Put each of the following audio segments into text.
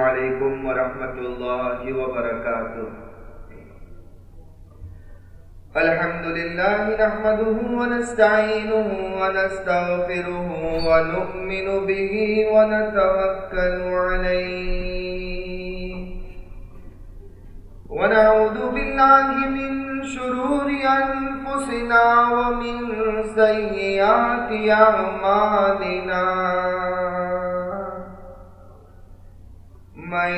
عليكم ورحمة الله وبركاته الحمد لله نحمده ونستعينه ونستغفره ونؤمن به ونتوكل عليه ونعوذ بالله من شرور أنفسنا ومن سيئات أعمالنا من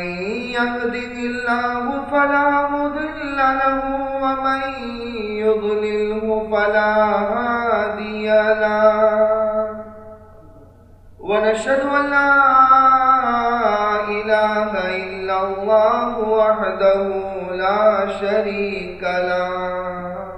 يهده الله فلا مضل له ومن يضلله فلا هادي له. ونشهد أن لا إله إلا الله وحده لا شريك له.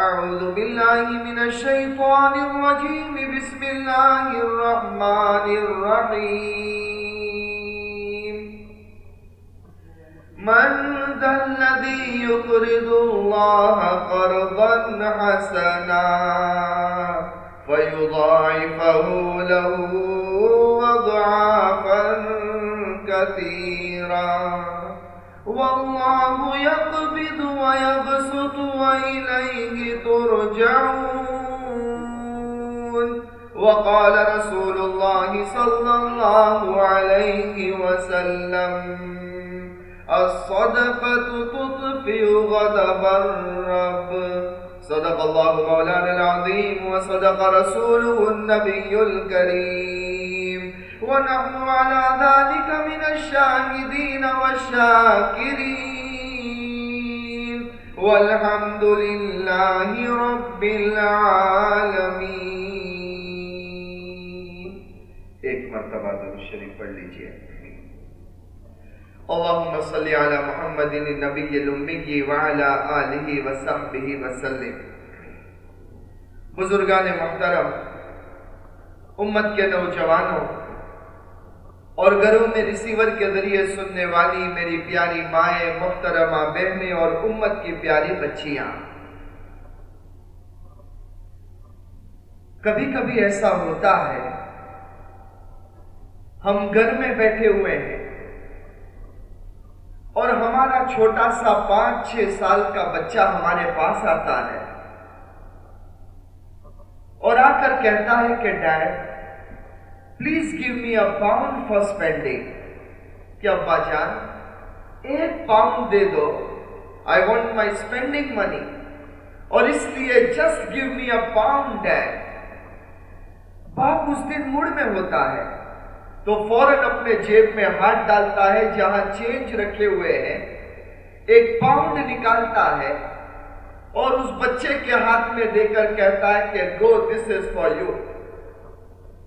أعوذ بالله من الشيطان الرجيم. بسم الله الرحمن الرحيم. من ذا الذي يقرض الله قرضا حسنا فيضاعفه له أضعافا كثيرا. والله يقبض ويبسط وإليه ترجعون. وقال رسول الله صلى الله عليه وسلم، الصدقة تطفئ غضب الرب. صدق الله مولانا العظيم وصدق رسوله النبي الكريم. ونحن على ذلك من الشاهدين والشاكرين. والحمد لله رب العالمين. ایک مرتبہ درود شریف پڑھ لیجیے. اللهم صل على محمد النبي الأمي وعلى آله وصحبه وسلم. بزرگان محترم امت کے نوجوانوں اور گھروں میں ریسیور کے ذریعے سننے والی میری پیاری مائیں، محترمہ بہنیں اور امت کی پیاری بچیاں۔ کبھی کبھی ایسا ہوتا ہے، ہم گھر میں بیٹھے ہوئے ہیں اور ہمارا چھوٹا سا پانچ چھ سال کا بچہ ہمارے پاس آتا ہے اور آ کر کہتا ہے کہ dad please give me a pound for spending کہ ابا جان ایک پاؤنڈ دے دو I want my spending money اور اس لیے just give me a pound dad باپ اس دن مڑ میں ہوتا ہے تو فوراً اپنے جیب میں ہاتھ ڈالتا ہے جہاں چینج رکھے ہوئے ہیں ایک پاؤنڈ نکالتا ہے اور اس بچے کے ہاتھ میں دے کر کہتا ہے کہ گو دس از فار یو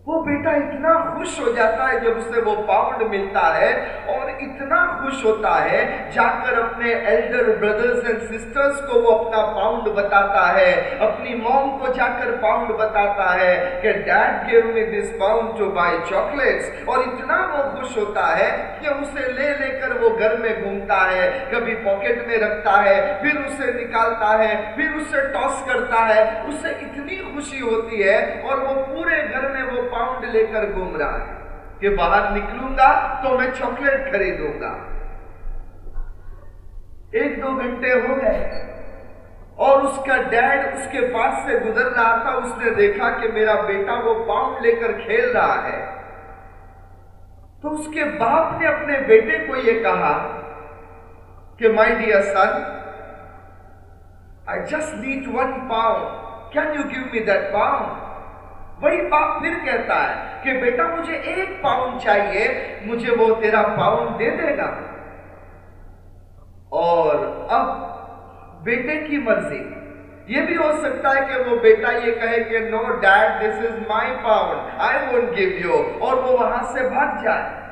وہ بیٹا اتنا خوش ہو جاتا ہے جب اسے وہ پاؤنڈ ملتا ہے اور اتنا خوش ہوتا ہے، جا کر اپنے ایلڈر بردرز اینڈ سسٹرز کو وہ اپنا پاؤنڈ بتاتا ہے، اپنی موم کو جا کر پاؤنڈ بتاتا ہے کہ dad give me this pound to buy chocolates اور اتنا وہ خوش ہوتا ہے کہ اسے لے لے کر وہ گھر میں گھومتا ہے، کبھی پاکٹ میں رکھتا ہے، پھر اسے نکالتا ہے، پھر اسے ٹاس کرتا ہے۔ اسے اتنی خوشی ہوتی ہے اور وہ پورے گھر میں وہ پاؤنڈ لے کر گھوم رہا ہے کہ باہر نکلوں گا تو میں چاکلیٹ خریدوں گا ایک دو گھنٹے ہو گئے اور اس کا ڈیڈ اس کے پاس سے گزر رہا تھا اس نے دیکھا کہ میرا بیٹا وہ پاؤنڈ لے کر کھیل رہا ہے تو اس کے باپ نے اپنے بیٹے کو یہ کہا کہ my dear son I just need one pound can you give me that pound وہی باپ پھر کہتا ہے کہ بیٹا مجھے ایک پاؤنڈ چاہیے، مجھے وہ تیرا پاؤنڈ دے دے گا۔ اور اب بیٹے کی مرضی۔ یہ بھی ہو سکتا ہے کہ وہ بیٹا یہ کہے کہ no dad this is my pound I won't give you اور وہ وہاں سے بھاگ جائے۔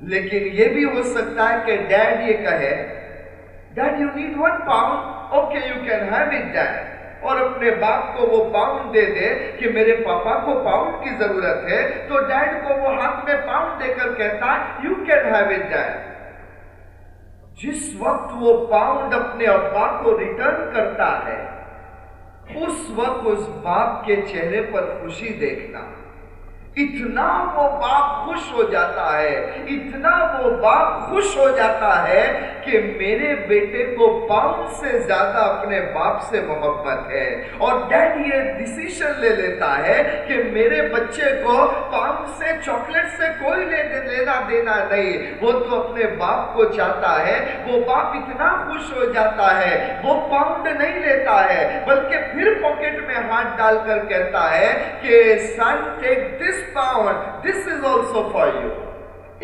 لیکن یہ بھی ہو سکتا ہے کہ ڈیڈ یہ کہے dad you need one pound okay you can have it dad اور اپنے باپ کو وہ پاؤنڈ دے دے کہ میرے پاپا کو پاؤنڈ کی ضرورت ہے، تو ڈیڈ کو وہ ہاتھ میں پاؤنڈ دے کر کہتا ہے you can have it dad جس وقت وہ پاؤنڈ اپنے ابا کو ریٹرن کرتا ہے، اس وقت اس باپ کے چہرے پر خوشی دیکھنا۔ اتنا وہ باپ خوش ہو جاتا ہے، اتنا وہ باپ خوش ہو جاتا ہے کہ میرے بیٹے کو پاؤں سے زیادہ اپنے باپ سے محبت ہے۔ اور ڈیڈ یہ ڈیسیشن لے لیتا ہے کہ میرے بچے کو پاؤں سے، چاکلیٹ سے کوئی لینا دینا نہیں۔ وہ تو اپنے باپ کو چاہتا ہے، وہ باپ اتنا خوش ہو جاتا ہے، وہ پاؤنڈ نہیں لیتا ہے، بلکہ پھر پاکٹ میں ہاتھ ڈال کر کہتا ہے کہ son take this power. This is also for you.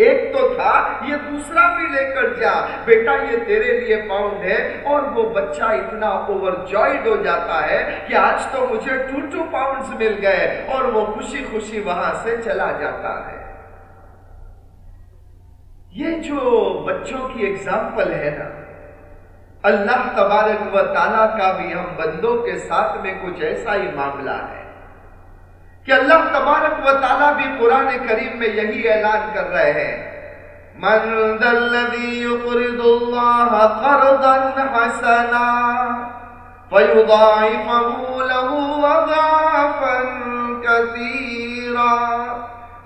ایک تو تھا، یہ دوسرا بھی لے کر جا بیٹا، یہ تیرے لیے پاؤنڈ ہے اور وہ بچہ اتنا اوور جوائڈ ہو جاتا ہے کہ آج تو مجھے ٹو ٹو پاؤنڈز مل گئے اور وہ خوشی خوشی وہاں سے چلا جاتا ہے یہ جو بچوں کی اگزامپل ہے نا، اللہ تبارک و تعالیٰ کا بھی ہم بندوں کے ساتھ میں کچھ ایسا ہی معاملہ ہے کہ اللہ تبارک و تعالیٰ بھی قرآن کریم میں یہی اعلان کر رہے ہیں۔ من ذا الذي يقرض الله قرضا حسنا فيضاعفه له اضعافا كثيرا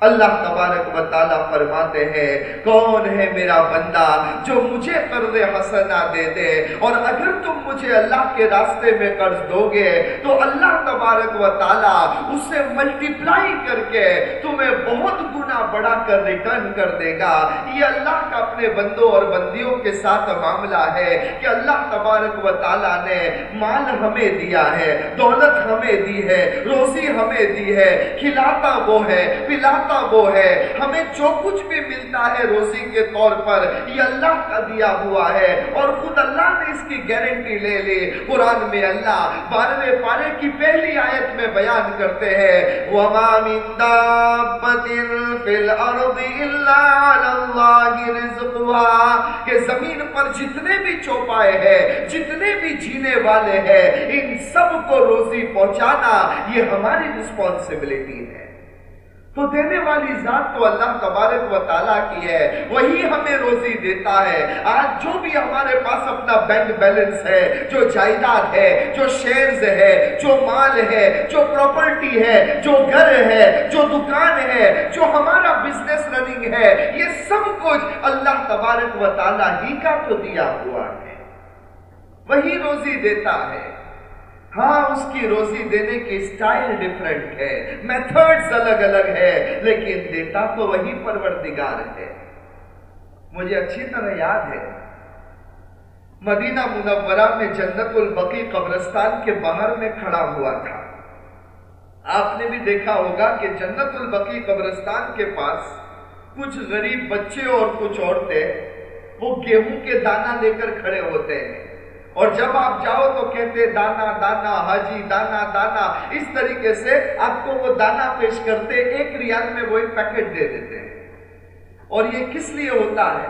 اللہ تبارک و تعالیٰ فرماتے ہیں، کون ہے میرا بندہ جو مجھے قرض حسنہ دے دے؟ اور اگر تم مجھے اللہ کے راستے میں قرض دو گے، تو اللہ تبارک و تعالیٰ اسے ملٹیپلائی کر کے تمہیں بہت گنا بڑا کر ریٹرن کر دے گا. یہ اللہ کا اپنے بندوں اور بندیوں کے ساتھ معاملہ ہے کہ اللہ تبارک و تعالیٰ نے مال ہمیں دیا ہے، دولت ہمیں دی ہے، روزی ہمیں دی ہے، کھلاتا وہ ہے، پلاتا وہ ہے۔ ہمیں جو کچھ بھی ملتا ہے روزی کے طور پر، یہ اللہ کا دیا ہوا ہے۔ اور خود اللہ نے اس کی گارنٹی لے لی۔ قرآن میں اللہ بارہویں پارے کی پہلی آیت میں بیان کرتے ہیں۔ وَمَا مِن دَابَّةٍ فِي الْأَرْضِ إِلَّا عَلَى اللَّهِ رِزْقُهَا۔ کہ زمین پر جتنے بھی چوپائے ہیں، جتنے بھی جینے والے ہیں، ان سب کو روزی پہنچانا یہ ہماری رسپانسبلٹی ہے۔ تو دینے والی ذات تو اللہ تبارک و تعالیٰ کی ہے، وہی ہمیں روزی دیتا ہے۔ آج جو بھی ہمارے پاس اپنا بینک بیلنس ہے، جو جائیداد ہے، جو شیئرز ہے، جو مال ہے، جو پراپرٹی ہے، جو گھر ہے، جو دکان ہے، جو ہمارا بزنس رننگ ہے، یہ سب کچھ اللہ تبارک و تعالیٰ ہی کا تو دیا ہوا ہے۔ وہی روزی دیتا ہے۔ ہاں اس کی روزی دینے کی سٹائل ڈیفرنٹ ہے۔ میتھڈز الگ الگ ہے لیکن دیتا تو وہی پروردگار ہے۔ مجھے اچھی طرح یاد ہے۔ مدینہ منورہ میں جنت البقی قبرستان کے باہر میں کھڑا ہوا تھا۔ آپ نے بھی دیکھا ہوگا کہ جنت البقی قبرستان کے پاس کچھ غریب بچے اور کچھ عورتیں وہ گیہوں کے دانہ لے کر کھڑے ہوتے ہیں۔ اور جب آپ جاؤ تو کہتے دانا دانا، حاجی، دانا دانا۔ اس طریقے سے آپ کو وہ دانا پیش کرتے، ایک ریال میں وہ ایک پیکٹ دے دیتے ہیں۔ اور یہ کس لیے ہوتا ہے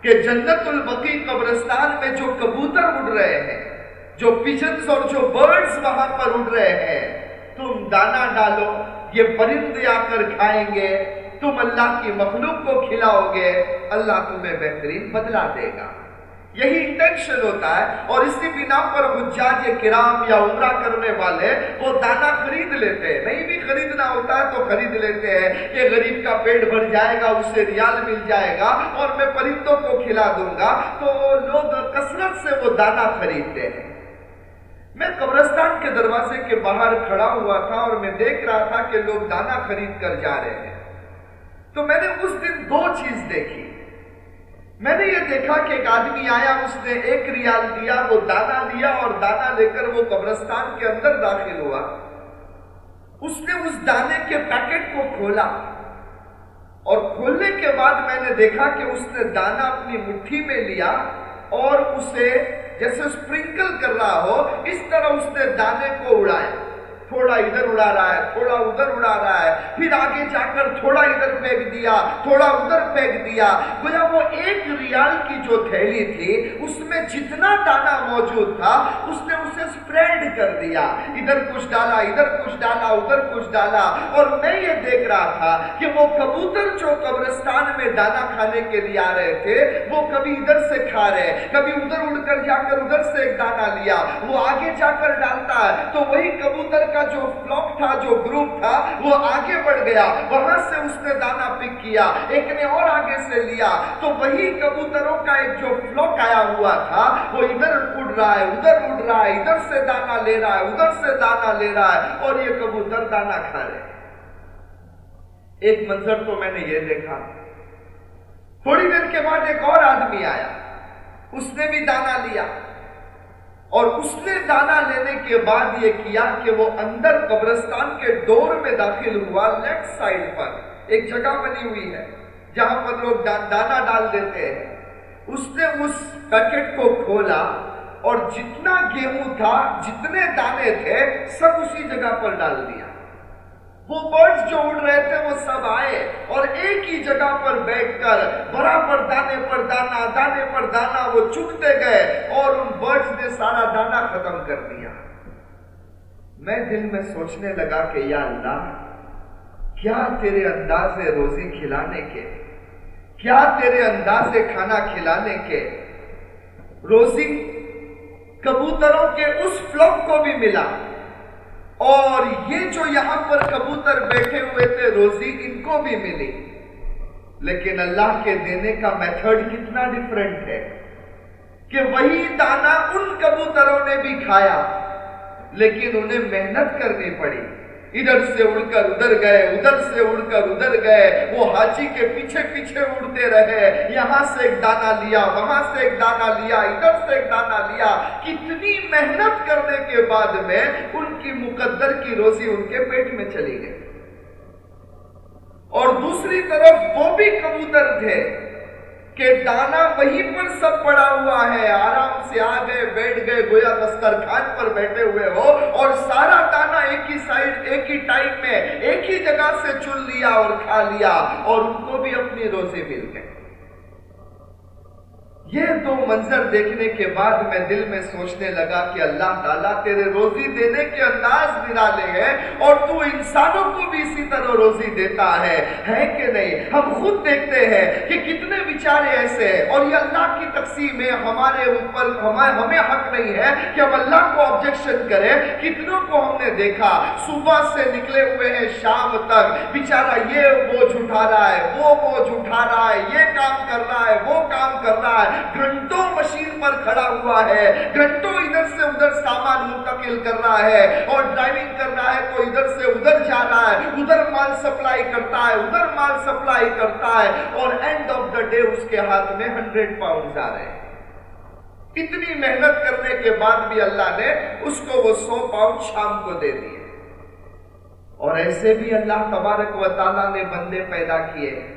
کہ جنت البقی قبرستان میں جو کبوتر اڑ رہے ہیں، جو پیجنز اور جو برڈز وہاں پر اڑ رہے ہیں، تم دانا ڈالو، یہ پرند آ کر کھائیں گے، تم اللہ کی مخلوق کو کھلاؤ گے، اللہ تمہیں بہترین بدلا دے گا۔ یہی انٹینشن ہوتا ہے اور اسی بنا پر حجاج کرام یا عمرہ کرنے والے وہ دانا خرید لیتے ہیں۔ نہیں بھی خریدنا ہوتا ہے تو خرید لیتے ہیں کہ غریب کا پیٹ بھر جائے گا، اسے ریال مل جائے گا اور میں پرندوں کو کھلا دوں گا۔ تو لوگ کثرت سے وہ دانا خریدتے ہیں۔ میں قبرستان کے دروازے کے باہر کھڑا ہوا تھا اور میں دیکھ رہا تھا کہ لوگ دانا خرید کر جا رہے ہیں۔ تو میں نے اس دن دو چیز دیکھی۔ میں نے یہ دیکھا کہ ایک آدمی آیا، اس نے ایک ریال دیا، وہ دانا لیا اور دانا لے کر وہ قبرستان کے اندر داخل ہوا۔ اس نے اس دانے کے پیکٹ کو کھولا۔ اور کھولنے کے بعد میں نے دیکھا کہ اس نے دانا اپنی مٹھی میں لیا اور اسے جیسے اسپرنکل کر رہا ہو، اس طرح اس نے دانے کو اڑایا۔ تھوڑا ادھر اڑا رہا ہے، تھوڑا ادھر اڑا رہا ہے۔ پھر آگے جا کر تھوڑا ادھر پھینک دیا، تھوڑا ادھر پھینک دیا۔ گویا وہ ایک ریال کی جو تھیلی تھی، اس میں جتنا دانا موجود تھا، اس نے اسے سپریڈ کر دیا۔ ادھر کچھ ڈالا، ادھر کچھ ڈالا، ادھر کچھ ڈالا۔ اور میں یہ دیکھ رہا تھا کہ وہ کبوتر جو قبرستان میں دانا کھانے کے لیے آ رہے تھے، وہ کبھی ادھر سے کھا رہے، کبھی ادھر اڑ کر جا کر ادھر سے ایک دانا لیا۔ وہ آگے جا کر ڈالتا ہے، تو وہی کبوتر کا کا جو فلوک تھا، جو گروپ تھا، وہ آگے بڑھ گیا۔ وہاں سے اس نے دانا پک کیا، ایک نے اور آگے سے لیا۔ تو وہی کبوتروں کا ایک جو فلوک آیا ہوا تھا، وہ ادھر اڑ رہا ہے، ادھر اڑ رہا ہے، ادھر سے دانا لے رہا ہے، ادھر سے دانا لے رہا ہے، اور یہ کبوتر دانا کھا رہے ایک منظر تو میں نے یہ دیکھا۔ تھوڑی دیر کے بعد ایک اور آدمی آیا۔ اس نے بھی دانا لیا۔ اور اس نے دانا لینے کے بعد یہ کیا کہ وہ اندر قبرستان کے ڈور میں داخل ہوا لیفٹ سائڈ پر، ایک جگہ بنی ہوئی ہے جہاں پر لوگ دانا ڈال دیتے ہیں۔ اس نے اس پیکٹ کو کھولا اور جتنا گیہوں تھا، جتنے دانے تھے، سب اسی جگہ پر ڈال دیا۔ وہ برڈز جو اڑ رہے تھے وہ سب آئے اور ایک ہی جگہ پر بیٹھ کر برابر دانے پر دانا، دانے پر دانا وہ چکتے گئے اور ان برڈز نے سارا دانا ختم کر دیا۔ میں دل میں سوچنے لگا کہ یا اللہ، کیا تیرے انداز روزی کھلانے کے، کیا تیرے انداز کھانا کھلانے کے روزی کبوتروں کے اس فلوک کو بھی ملا؟ اور یہ جو یہاں پر کبوتر بیٹھے ہوئے تھے، روزی ان کو بھی ملی۔ لیکن اللہ کے دینے کا میتھڈ کتنا ڈفرینٹ ہے کہ وہی دانا ان کبوتروں نے بھی کھایا، لیکن انہیں محنت کرنی پڑی۔ ادھر سے اڑ کر ادھر گئے ادھر سے اڑ کر ادھر گئے وہ حاجی کے پیچھے پیچھے اڑتے رہے یہاں سے ایک دانا لیا وہاں سے ایک دانا لیا ادھر سے ایک دانا لیا کتنی محنت کرنے کے بعد میں ان کی مقدر کی روزی ان کے پیٹ میں چلی گئی اور دوسری طرف وہ بھی کبوتر تھے کہ دانا وہیں پر سب پڑا ہوا ہے۔ آرام سے آ گئے بیٹھ گئے، گویا دسترخوان پر بیٹھے ہوئے ہو اور سارا دانا ایک ہی سائڈ، ایک ہی ٹائم میں ایک ہی جگہ سے چن لیا اور کھا لیا اور ان کو بھی اپنی روزی مل گئی یہ دو منظر دیکھنے کے بعد میں دل میں سوچنے لگا کہ اللہ تعالیٰ تیرے روزی دینے کے انداز نرالے ہیں اور تو انسانوں کو بھی اسی طرح روزی دیتا ہے۔ ہے کہ نہیں؟ ہم خود دیکھتے ہیں کہ کتنے بیچارے ایسے ہیں اور یہ اللہ کی تقسیم ہے۔ ہمارے اوپر ہمیں حق نہیں ہے کہ ہم اللہ کو آبجیکشن کریں۔ کتنوں کو ہم نے دیکھا۔ صبح سے نکلے ہوئے ہیں شام تک۔ بیچارہ یہ بوجھ اٹھا رہا ہے، وہ بوجھ اٹھا رہا ہے، یہ کام کر رہا ہے، وہ کام کر رہا ہے۔ گھنٹوں مشین پر کھڑا ہوا ہے، گھنٹوں ادھر سے ادھر سامان منتقل کر رہا ہے اور ڈرائیونگ کر رہا ہے تو ادھر سے ادھر جا رہا ہے، ادھر مال سپلائی کرتا ہے، ادھر مال سپلائی کرتا ہے اور اینڈ آف دا ڈے اس کے ہاتھ میں ہنڈریڈ پاؤنڈ آ رہے ہیں۔ اتنی محنت کرنے کے بعد بھی اللہ نے اس کو وہ سو پاؤنڈ شام کو دے دیے۔ اور ایسے بھی اللہ تبارک و تعالیٰ نے بندے پیدا کیے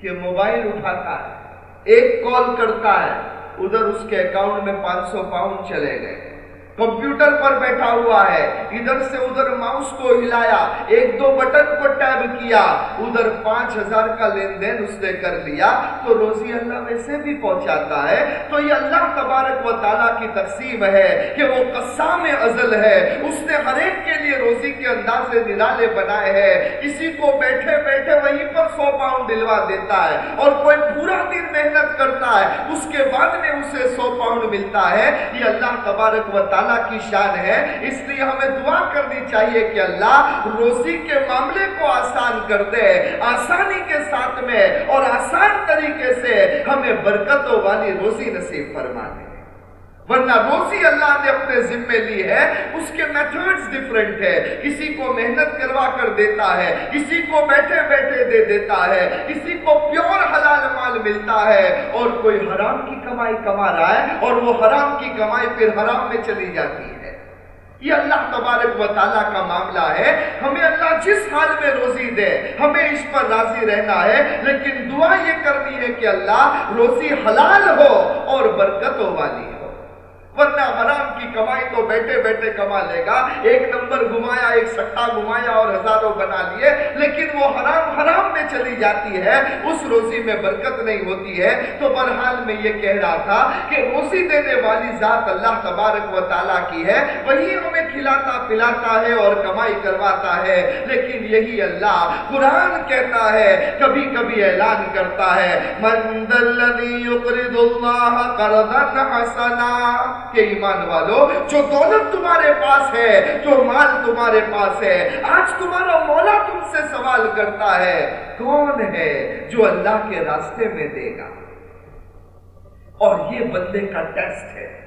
کہ موبائل اٹھاتا ہے۔ ایک کال کرتا ہے ادھر اس کے اکاؤنٹ میں پانچ سو پاؤنڈ چلے گئے۔ کمپیوٹر پر بیٹھا ہوا ہے۔ ادھر سے ادھر ماؤس کو ہلایا، ایک دو بٹن کو ٹیب کیا۔ ادھر پانچ ہزار کا لین دین اس نے کر لیا۔ تو روزی اللہ ویسے بھی پہنچاتا ہے۔ تو یہ اللہ تبارک و تعالیٰ کی تقسیم ہے کہ وہ قسام ازل ہے۔ اس نے ہر ایک کے لیے روزی کے انداز نرالے بنائے ہیں۔ کسی کو بیٹھے بیٹھے وہیں پر سو پاؤنڈ دلوا دیتا ہے اور کوئی پورا دن محنت کرتا ہے۔ اس کے بعد میں اسے سو پاؤنڈ ملتا ہے۔ یہ اللہ تبارک و تعالیٰ تعالیٰ کی شان ہے۔ اس لیے ہمیں دعا کرنی چاہیے کہ اللہ روزی کے معاملے کو آسان کر دے، آسانی کے ساتھ میں اور آسان طریقے سے ہمیں برکتوں والی روزی نصیب فرما دے۔ ورنہ روزی اللہ نے اپنے ذمے لی ہے، اس کے میتھڈز ڈیفرنٹ ہے کسی کو محنت کروا کر دیتا ہے، کسی کو بیٹھے بیٹھے دے دیتا ہے، کسی کو پیور حلال مال ملتا ہے۔ اور کوئی حرام کی کمائی کما رہا ہے اور وہ حرام کی کمائی پھر حرام میں چلی جاتی ہے۔ یہ اللہ تبارک و تعالیٰ کا معاملہ ہے۔ ہمیں اللہ جس حال میں روزی دے، ہمیں اس پر راضی رہنا ہے۔ لیکن دعا یہ کرنی ہے کہ اللہ روزی حلال ہو اور برکتوں والی ہو۔ ورنہ حرام کی کمائی تو بیٹھے بیٹھے کما لے گا۔ ایک نمبر گھمایا، ایک سٹا گھمایا اور ہزاروں بنا لیے، لیکن وہ حرام حرام میں چلی جاتی ہے، اس روزی میں برکت نہیں ہوتی ہے۔ تو برحال میں یہ کہہ رہا تھا کہ روزی دینے والی ذات اللہ تبارک و تعالیٰ کی ہے۔ وہی ہمیں کھلاتا، پلاتا ہے اور کمائی کرواتا ہے۔ لیکن یہی اللہ قرآن کہتا ہے، کبھی کبھی اعلان کرتا ہے، من الذي قرضا حسنا کہ ایمان والوں جو دولت تمہارے پاس ہے، جو مال تمہارے پاس ہے، آج تمہارا مولا تم سے سوال کرتا ہے، کون ہے جو اللہ کے راستے میں دے گا؟ اور یہ بندے کا ٹیسٹ ہے۔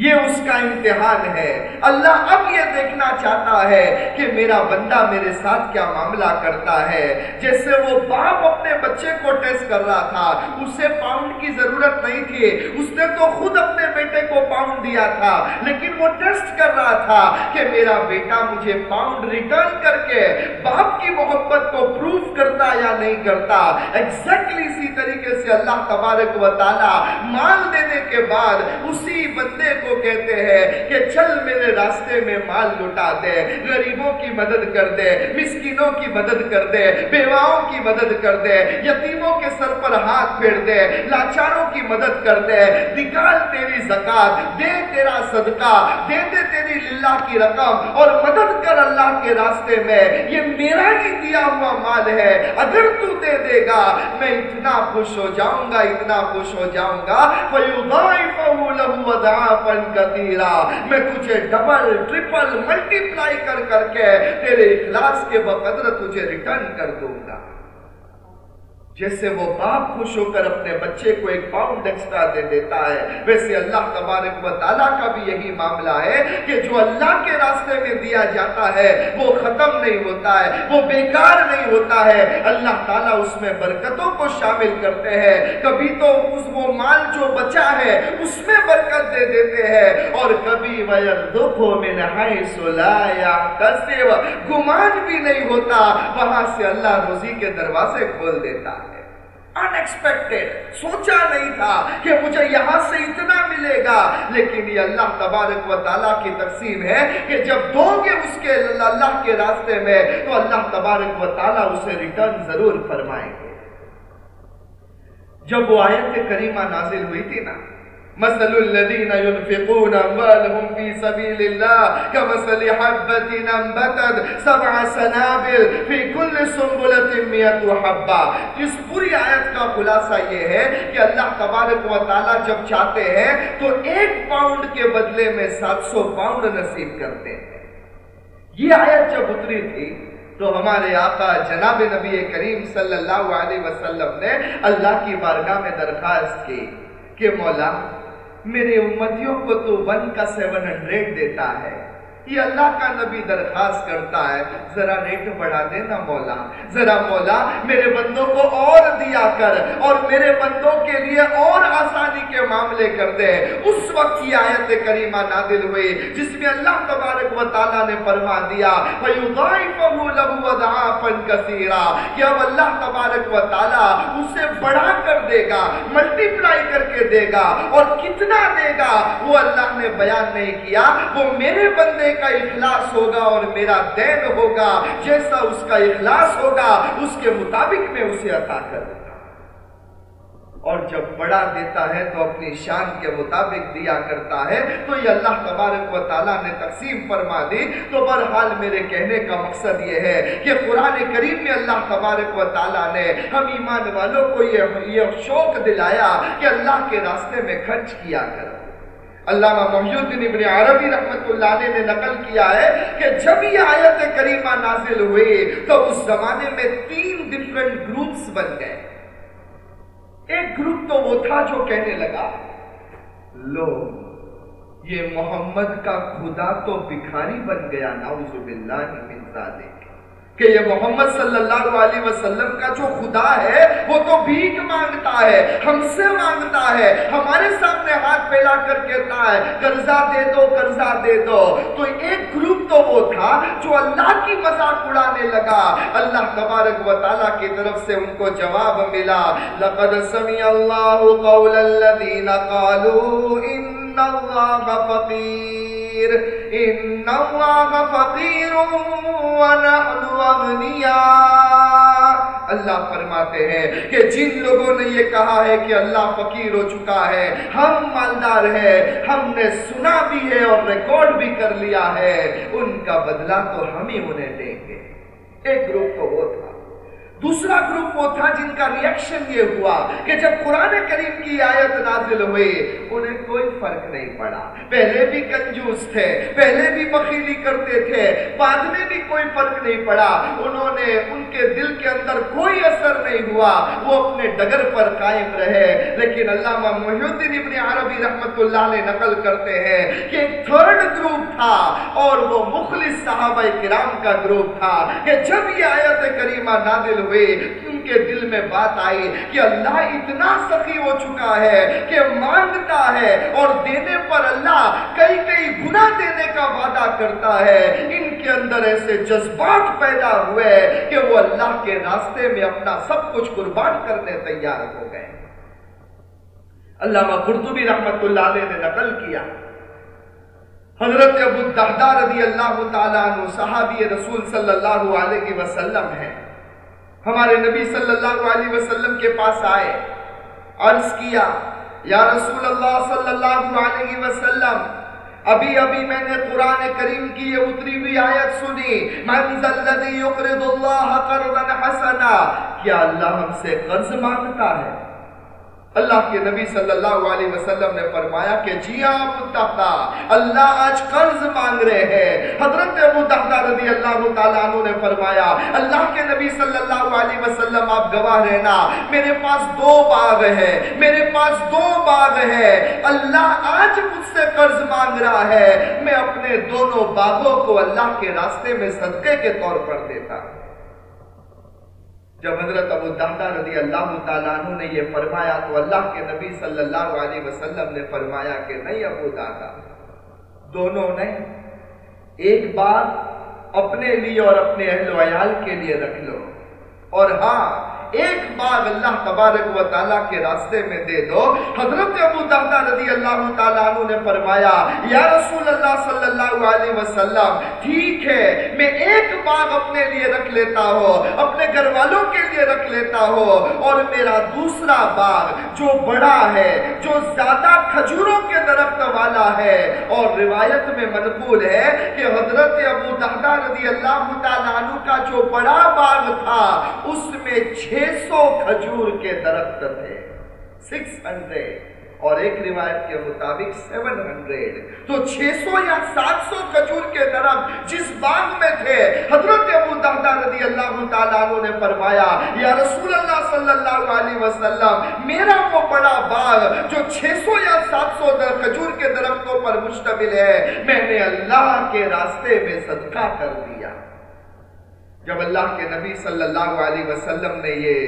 یہ اس کا امتحان ہے۔ اللہ اب یہ دیکھنا چاہتا ہے کہ میرا بندہ میرے ساتھ کیا معاملہ کرتا ہے۔ جیسے وہ باپ اپنے بچے کو ٹیسٹ کر رہا تھا، اسے پاؤنڈ کی ضرورت نہیں تھی، اس نے تو خود اپنے بیٹے کو پاؤنڈ دیا تھا، لیکن وہ ٹیسٹ کر رہا تھا کہ میرا بیٹا مجھے پاؤنڈ ریٹرن کر کے باپ کی محبت کو پروف کرتا یا نہیں کرتا۔ ایگزیکٹلی اسی طریقے سے اللہ تبارک و تعالی مال دینے کے بعد اسی بندے کو کو کہتے ہیں کہ چل میرے راستے میں مال لٹا دے، غریبوں کی مدد کر دے، مسکینوں کی مدد کر دے، بیواؤں کی مدد کر دے، یتیموں کے سر پر ہاتھ پھیر دے، لاچاروں کی مدد کر دے۔ نکال تیری زکاة دے تیرا صدقہ، دے دے تیری للہ کی رقم اور مدد کر اللہ کے راستے میں۔ یہ میرا ہی دیا ہوا مال ہے، اگر تو دے دے گا، میں اتنا خوش ہو جاؤں گا، اتنا خوش ہو جاؤں گا۔ فَيُضَائِفَهُ لَهُ کر کثیرا میں تجھے ڈبل ٹرپل ملٹی پلائی کر کر کے تیرے اخلاص کے بقدر تجھے ریٹرن کر دوں گا جیسے وہ باپ خوش ہو کر اپنے بچے کو ایک پاؤنڈ ایکسٹرا دے دیتا ہے۔ ویسے اللہ تبارک و تعالیٰ کا بھی یہی معاملہ ہے کہ جو اللہ کے راستے میں دیا جاتا ہے، وہ ختم نہیں ہوتا ہے، وہ بیکار نہیں ہوتا ہے۔ اللہ تعالیٰ اس میں برکتوں کو شامل کرتے ہیں۔ کبھی تو اس وہ مال جو بچا ہے، اس میں برکت دے دیتے ہیں۔ اور کبھی وَيَرْدُقُ مِنْ حَيْسُ لَا يَعْتَسِوَ گمان بھی نہیں ہوتا، وہاں سے اللہ روزی کے دروازے کھول دیتا ہے۔ انیکسپیکٹڈ سوچا نہیں تھا کہ مجھے یہاں سے اتنا ملے گا. لیکن یہ اللہ تبارک و تعالیٰ کی تقسیم ہے کہ جب دو گے اس کے اللہ کے راستے میں، تو اللہ تبارک و تعالیٰ اسے ریٹرن ضرور فرمائیں گے. جب وہ آیت کریمہ نازل ہوئی تھی نا مثل الذين ينفقون أموالهم في سبيل الله كمثل حبة أنبتت سبع سنابل في كل سنبلة مئة حبة۔ اس پوری آیت کا خلاصہ یہ ہے کہ اللہ تبارک و تعالی جب چاہتے ہیں تو ایک پاؤنڈ کے بدلے میں سات سو پاؤنڈ نصیب کرتے ہیں۔ یہ آیت جب اتری تھی تو ہمارے آقا جناب نبی کریم صلی اللہ علیہ وسلم نے اللہ کی بارگاہ میں درخواست کی کہ مولا میرے امتیوں کو تو ون کا سیون ہنڈریڈ دیتا ہے۔ یہ اللہ کا نبی درخواست کرتا ہے، ذرا ریٹ بڑھا دینا مولا۔ ذرا مولا، میرے بندوں کو اور دیا کر اور میرے بندوں کے لیے اور آسانی کے معاملے کر دے۔ اس وقت یہ آیت کریمہ نادل ہوئی، جس میں اللہ تبارک و تعالیٰ نے فرما دیا فَيُضَائِفَهُ لَهُ وَدَعَافًا كَثِيرًا۔ کہ اب اللہ تبارک و تعالیٰ اسے بڑھا کر دے گا ملٹی پلائی کر کے دے گا اور کتنا دے گا، وہ اللہ نے بیان نہیں کیا۔ وہ میرے بندے کا اخلاص ہوگا اور میرا دین ہوگا، جیسا اس کا اخلاص ہوگا، اس کے مطابق میں اسے عطا کر دوں اور جب بڑا دیتا ہے تو اپنی شان کے مطابق دیا کرتا ہے، تو یہ اللہ تبارک و تعالیٰ نے تقسیم فرما دی۔ تو برحال میرے کہنے کا مقصد یہ ہے کہ قرآن کریم میں اللہ تبارک و تعالیٰ نے ہم ایمان والوں کو یہ شوق دلایا کہ اللہ کے راستے میں خرچ کیا کر علامہ محی الدین ابن عربی رحمت اللہ علیہ نے نقل کیا ہے کہ جب یہ آیت کریمہ نازل ہوئی تو اس زمانے میں تین ڈیفرنٹ گروپس بن گئے۔ ایک گروپ تو وہ تھا جو کہنے لگا، لو، یہ محمد کا خدا تو بکھاری بن گیا، نعوذ باللہ من ذالک۔ کہ یہ محمد صلی اللہ علیہ وسلم کا جو خدا ہے، وہ تو بھیک مانگتا ہے، ہم سے مانگتا ہے، ہمارے سامنے ہاتھ پھیلا کر کہتا ہے، قرضہ دے دو، قرضہ دے دو۔ تو ایک گروپ تو وہ تھا جو اللہ کی مذاق اڑانے لگا۔ اللہ تبارک و تعالیٰ کی طرف سے ان کو جواب ملا۔ لقد سمی اللہ قول الذین قالوا ان ان اللہ فقیر۔ ان اللہ فقیر ونحن اغنیاء اللہ فرماتے ہیں کہ جن لوگوں نے یہ کہا ہے کہ اللہ فقیر ہو چکا ہے، ہم مالدار ہے ہم نے سنا بھی ہے اور ریکارڈ بھی کر لیا ہے۔ ان کا بدلہ تو ہم ہی انہیں دیں گے۔ ایک گروپ تو وہ تھا۔ دوسرا گروپ وہ تھا جن کا ریئیکشن یہ ہوا کہ جب قرآن کریم کی آیت نازل ہوئی، انہیں کوئی فرق نہیں پڑا۔ پہلے بھی کنجوس تھے، پہلے بھی بخیلی کرتے تھے، بعد میں بھی کوئی فرق نہیں پڑا۔ انہوں نے ان کے دل کے اندر کوئی اثر نہیں ہوا۔ وہ اپنے ڈگر پر قائم رہے۔ لیکن علامہ محی الدین ابن عربی رحمت اللہ علیہ نقل کرتے ہیں کہ ایک تھرڈ گروپ تھا اور وہ مخلص صحابہ کرام کا گروپ تھا کہ جب یہ آیت کریمہ نازل ہوئی ہوئے، ان کے دل میں بات آئی کہ اللہ اتنا سخی ہو چکا ہے کہ مانگتا ہے اور دینے پر اللہ کئی کئی گنا دینے کا وعدہ کرتا ہے۔ ان کے اندر ایسے جذبات پیدا ہوئے کہ وہ اللہ کے راستے میں اپنا سب کچھ قربان کرنے تیار ہو گئے۔ علامہ قرطبی رحمت اللہ علیہ نے نقل کیا۔ حضرت ابو الدہدہ رضی اللہ تعالیٰ عنہ، صحابی رسول صلی اللہ علیہ وسلم ہیں۔ ہمارے نبی صلی اللہ علیہ وسلم کے پاس آئے، عرض کیا، یا رسول اللہ صلی اللہ علیہ وسلم، ابھی ابھی میں نے قرآن کریم کی یہ اتری ہوئی آیت سنی۔ من الذی یقرض اللہ قرضا حسنا۔ کیا اللہ ہم سے قرض مانگتا ہے؟ اللہ کے نبی صلی اللہ علیہ وسلم نے فرمایا کہ جی ہاں، آپ اللہ آج قرض مانگ رہے ہیں۔ حضرت ابو رضی اللہ تعالیٰ عنہ نے فرمایا، اللہ کے نبی صلی اللہ علیہ وسلم، آپ گواہ رہنا، میرے پاس دو باغ ہے میرے پاس دو باغ ہے اللہ آج مجھ سے قرض مانگ رہا ہے۔ میں اپنے دونوں باغوں کو اللہ کے راستے میں صدقے کے طور پر دیتا ہوں۔ جب حضرت ابو دادا رضی اللہ تعالیٰ عنہ نے یہ فرمایا تو اللہ کے نبی صلی اللہ علیہ وسلم نے فرمایا کہ نہیں ابو دادا دونوں نے ایک بات اپنے لیے اور اپنے اہل و عیال کے لیے رکھ لو۔ اور ہاں ایک باغ اللہ تبارک و تعالیٰ کے راستے میں دے دو۔ حضرت ابو دہدہ رضی اللہ تعالیٰ عنہ نے فرمایا، یا رسول اللہ صلی اللہ علیہ وسلم، ٹھیک ہے، میں ایک باغ اپنے لیے رکھ لیتا ہوں، اپنے گھر والوں کے لیے رکھ لیتا ہوں۔ اور میرا دوسرا باغ جو بڑا ہے، جو زیادہ کھجوروں کے درخت والا ہے۔ اور روایت میں منقول ہے کہ حضرت ابو دہدہ رضی اللہ تعالیٰ عنہ کا جو بڑا باغ تھا، اس میں چھ چھ سو کھجور کے درخت تھے سکس ہنڈریڈ اور ایک روایت کے مطابق سیون ہنڈریڈ تو چھ سو یا سات سو کھجور کے درخت جس باغ میں تھے، حضرت ابو دہدہ رضی اللہ تعالیٰ عنہ نے فرمایا، یا رسول اللہ صلی اللہ علیہ وسلم، میرا وہ بڑا باغ جو چھ سو یا سات سو کھجور کے درختوں پر مشتمل ہے، میں نے اللہ کے راستے میں صدقہ کر دیا۔ جب اللہ کے نبی صلی اللہ علیہ وسلم نے یہ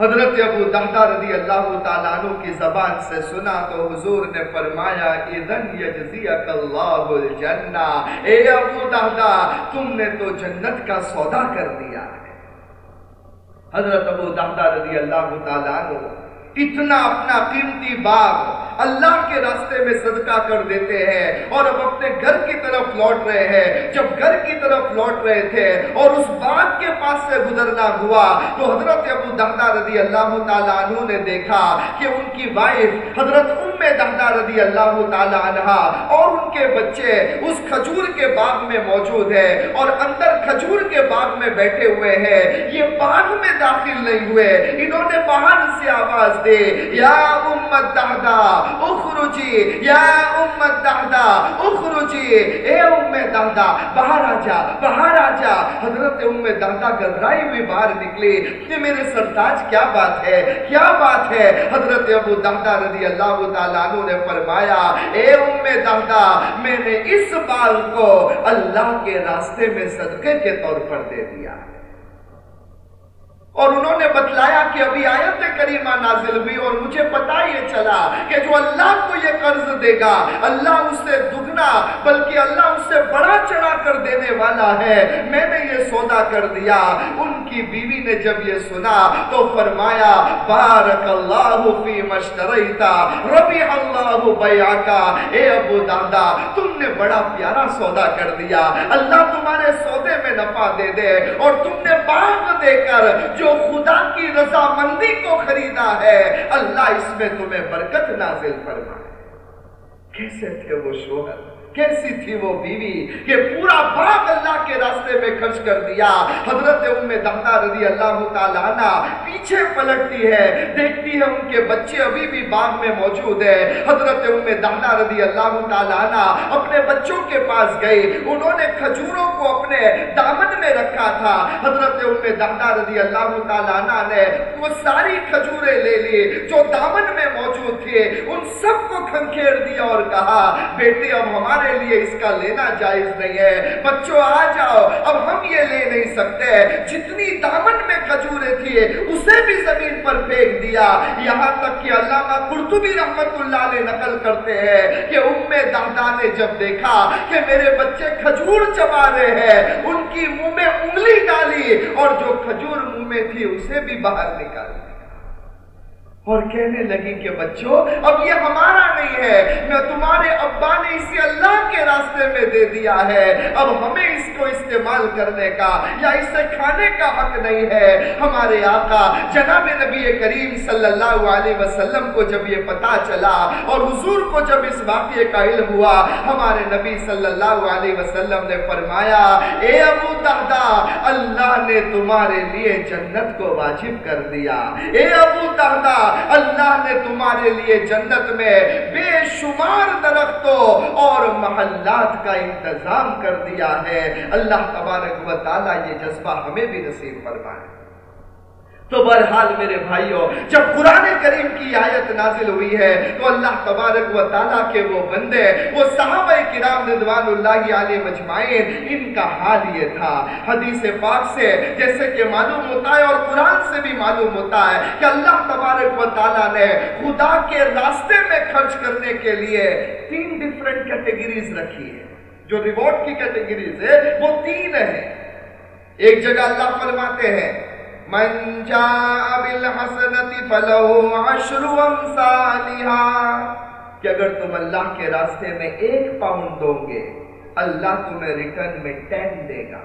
حضرت ابو دہدہ رضی اللہ تعالیٰ عنہ کی زبان سے سنا تو حضور نے فرمایا، اذن یجزیک اللہ الجنہ. اے ابو دہدہ، تم نے تو جنت کا سودا کر دیا ہے۔ حضرت ابو دہدہ رضی اللہ تعالیٰ عنہ اتنا اپنا قیمتی باغ اللہ کے راستے میں صدقہ کر دیتے ہیں اور اب اپنے گھر کی طرف لوٹ رہے ہیں۔ جب گھر کی طرف لوٹ رہے تھے اور اس باغ کے پاس سے گزرنا ہوا تو حضرت ابو دہدہ رضی اللہ تعالیٰ عنہ نے دیکھا کہ ان کی وائف حضرت ام دہدہ رضی اللہ تعالیٰ عنہ اور ان کے بچے اس کھجور کے باغ میں موجود ہے اور اندر کھجور کے باغ میں بیٹھے ہوئے ہیں۔ یہ باغ میں داخل نہیں ہوئے۔ انہوں نے باہر سے آواز دے یا امت دہدہ، اخرجی، یا امت دہدہ، اخرجی، اے ام دہدہ، باہر آ جا، باہر آ جا. حضرت ام دہدہ گدرائی ہوئی باہر نکلی، کہ میرے سرتاج کیا بات ہے، کیا بات ہے؟ حضرت ابو دہدہ رضی اللہ تعالیٰ عنہ نے فرمایا، اے ام دہدہ، میں نے اس بال کو اللہ کے راستے میں صدقے کے طور پر دے دیا۔ اور انہوں نے بتلایا کہ ابھی آیت کریمہ نازل ہوئی اور مجھے پتا یہ چلا کہ جو اللہ کو یہ قرض دے گا، اللہ اس سے دگنا، بلکہ اللہ اس سے بڑا چڑھا کر دینے والا ہے۔ میں نے یہ سودا کر دیا۔ ان کی بیوی نے جب یہ سنا تو فرمایا، بارک اللہ فی مشتریتا ربی اللہ بیعکا اے ابو دادا، تم نے بڑا پیارا سودا کر دیا۔ اللہ تمہارے سودے میں نفع دے دے اور تم نے باغ دے کر جو خدا کی رضامندی کو خریدا ہے، اللہ اس میں تمہیں برکت نازل فرمائے۔ کیسے تھے وہ شوہر؟ کیسی تھی وہ بیوی؟ کہ پورا باغ اللہ کے راستے میں خرچ کر دیا۔ حضرت ام دہتا رضی اللہ تعالیٰ عنہ پیچھے پلٹتی ہے، دیکھتی ہے ان کے بچے ابھی بھی باغ میں موجود ہے حضرت ام دہتا رضی اللہ تعالیٰ عنہ اپنے بچوں کے پاس گئی انہوں نے کھجوروں کو اپنے دامن میں رکھا تھا۔ حضرت ام دہتا رضی اللہ تعالیٰ عنہ نے وہ ساری کھجوریں لے لی جو دامن میں موجود تھے۔ ان سب کو کھنکھیر دیا اور کہا، بیٹے، اب ہمارے ہمارے لیے اس کا لینا جائز نہیں ہے۔ بچوں، آ جاؤ۔ اب ہم یہ لے نہیں سکتے۔ جتنی دامن میں کھجورے تھی اسے بھی زمین پر پھینک دیا۔ یہاں تک کہ علامہ قرطبی رحمت اللہ علیہ نقل کرتے ہیں کہ ام دادا نے جب دیکھا کہ میرے بچے کھجور چبا رہے ہیں، ان کی منہ میں انگلی ڈالی اور جو کھجور منہ میں تھی، اسے بھی باہر نکال اور کہنے لگی کہ بچوں، اب یہ ہمارا نہیں ہے۔ میں تمہارے ابا نے اسے اللہ کے راستے میں دے دیا ہے۔ اب ہمیں اس کو استعمال کرنے کا یا اسے کھانے کا حق نہیں ہے۔ ہمارے آقا جناب نبی کریم صلی اللہ علیہ وسلم کو جب یہ پتا چلا اور حضور کو جب اس واقعے کا علم ہوا، ہمارے نبی صلی اللہ علیہ وسلم نے فرمایا، اے ابو دہدا اللہ نے تمہارے لیے جنت کو واجب کر دیا۔ اے ابو دہدا اللہ نے تمہارے لیے جنت میں بے شمار درختوں اور محلات کا انتظام کر دیا ہے۔ اللہ تبارک و تعالیٰ یہ جذبہ ہمیں بھی نصیب فرمائے۔ تو بہرحال میرے بھائیوں جب قرآن کریم کی آیت نازل ہوئی ہے، تو اللہ تبارک و تعالیٰ کے وہ بندے، وہ صحابہ کرام رضوان اللہ علیہ مجمعین، ان کا حال یہ تھا۔ حدیث پاک سے جیسے کہ معلوم ہوتا ہے اور قرآن سے بھی معلوم ہوتا ہے کہ اللہ تبارک و تعالیٰ نے خدا کے راستے میں خرچ کرنے کے لیے تین ڈیفرنٹ کیٹیگریز رکھی ہے جو ریوارڈ کی کیٹیگریز ہے وہ تین ہیں۔ ایک جگہ اللہ فرماتے ہیں من جاء بالحسنت فلہو عشر امثالها کہ اگر تم اللہ کے راستے میں ایک پاؤنڈ دو گے، اللہ تمہیں ریٹرن میں ٹین دے گا۔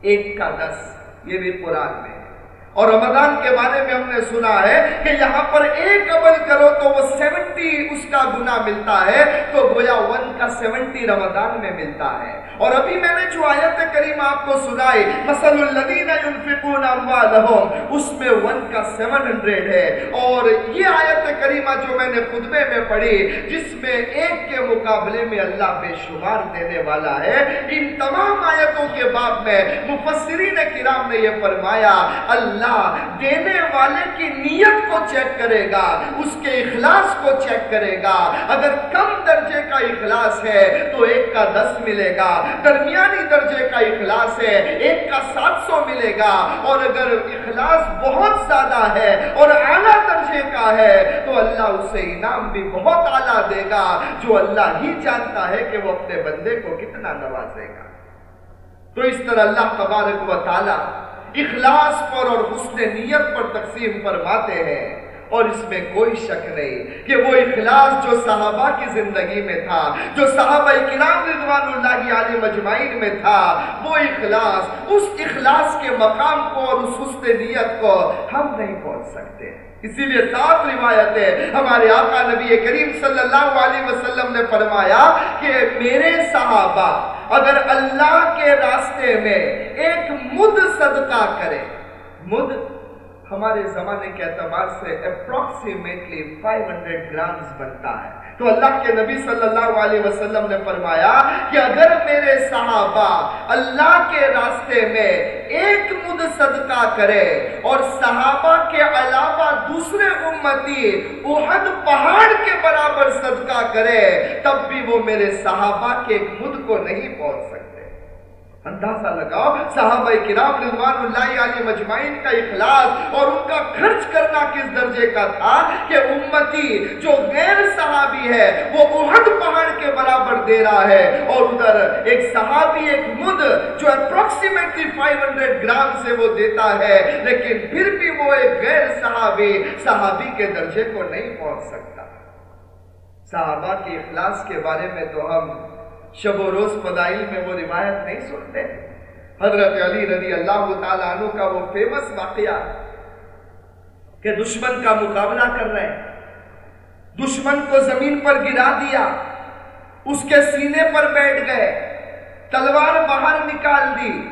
ایک کا دس، یہ بھی قرآن میں۔ اور رمضان کے بارے میں ہم نے سنا ہے کہ یہاں پر ایک عمل کرو تو وہ سیونٹی اس کا گناہ ملتا ہے، تو گویا ون کا سیونٹی رمضان میں ملتا ہے۔ اور ابھی میں نے جو آیت کریم آپ کو سنائی، مثل الذین ينفقون اموالهم اس میں ون کا سیون ہنڈریڈ ہے۔ اور یہ آیت کریمہ جو میں نے خطبے میں پڑھی، جس میں ایک کے مقابلے میں اللہ بے شمار دینے والا ہے۔ ان تمام آیتوں کے باب میں مفسرین کرام نے یہ فرمایا، اللہ دینے والے کی نیت کو چیک کرے گا، اس کے اخلاص کو چیک کرے گا۔ اگر کم درجے کا اخلاص ہے تو ایک کا دس ملے گا، درمیانی درجے کا اخلاص ہے ایک کا سات سو ملے گا۔ اور اگر اخلاص بہت زیادہ ہے اور اعلیٰ درجے کا ہے تو اللہ اسے انعام بھی بہت اعلیٰ دے گا، جو اللہ ہی جانتا ہے کہ وہ اپنے بندے کو کتنا نوازے گا۔ تو اس طرح اللہ تبارک و تعالی اخلاص پر اور حسن نیت پر تقسیم فرماتے ہیں۔ اور اس میں کوئی شک نہیں کہ وہ اخلاص جو صحابہ کی زندگی میں تھا، جو صحابہ کرام رضوان اللہ علیہ مجمعین میں تھا، وہ اخلاص، اس اخلاص کے مقام کو اور اس حسن نیت کو ہم نہیں پہنچ سکتے۔ اسی لیے صاف روایت ہے ہمارے آقا نبی کریم صلی اللہ علیہ وسلم نے فرمایا کہ میرے صحابہ اگر اللہ کے راستے میں ایک مد صدقہ کرے، مد ہمارے زمانے کے اعتبار سے اپروکسیمیٹلی 500 گرامز بنتا ہے۔ تو اللہ کے نبی صلی اللہ علیہ وسلم نے فرمایا کہ اگر میرے صحابہ اللہ کے راستے میں ایک مد صدقہ کرے اور صحابہ کے علاوہ دوسرے امتی احد پہاڑ کے برابر صدقہ کرے، تب بھی وہ میرے صحابہ کے ایک مد کو نہیں پہنچ سکتا۔ اندازہ لگاؤ، صحابہ کرام رضوان اللہ علیہ مجمعین کا اخلاص اور ان کا خرچ کرنا کس درجے کا تھا کہ امتی جو غیر صحابی ہے، وہ احد پہاڑ کے برابر دے رہا ہے۔ اور ادھر ایک صحابی، ایک مد جو اپروکسیمیٹلی 500 گرام سے وہ دیتا ہے، لیکن پھر بھی وہ ایک غیر صحابی صحابی کے درجے کو نہیں پہنچ سکتا۔ صحابہ کے اخلاص کے بارے میں تو ہم شب و روز فضائل میں وہ روایت نہیں سنتے۔ حضرت علی رضی اللہ تعالیٰ عنہ کا وہ فیمس واقعہ کہ دشمن کا مقابلہ کر رہے ہیں۔ دشمن کو زمین پر گرا دیا۔ اس کے سینے پر بیٹھ گئے۔ تلوار باہر نکال دی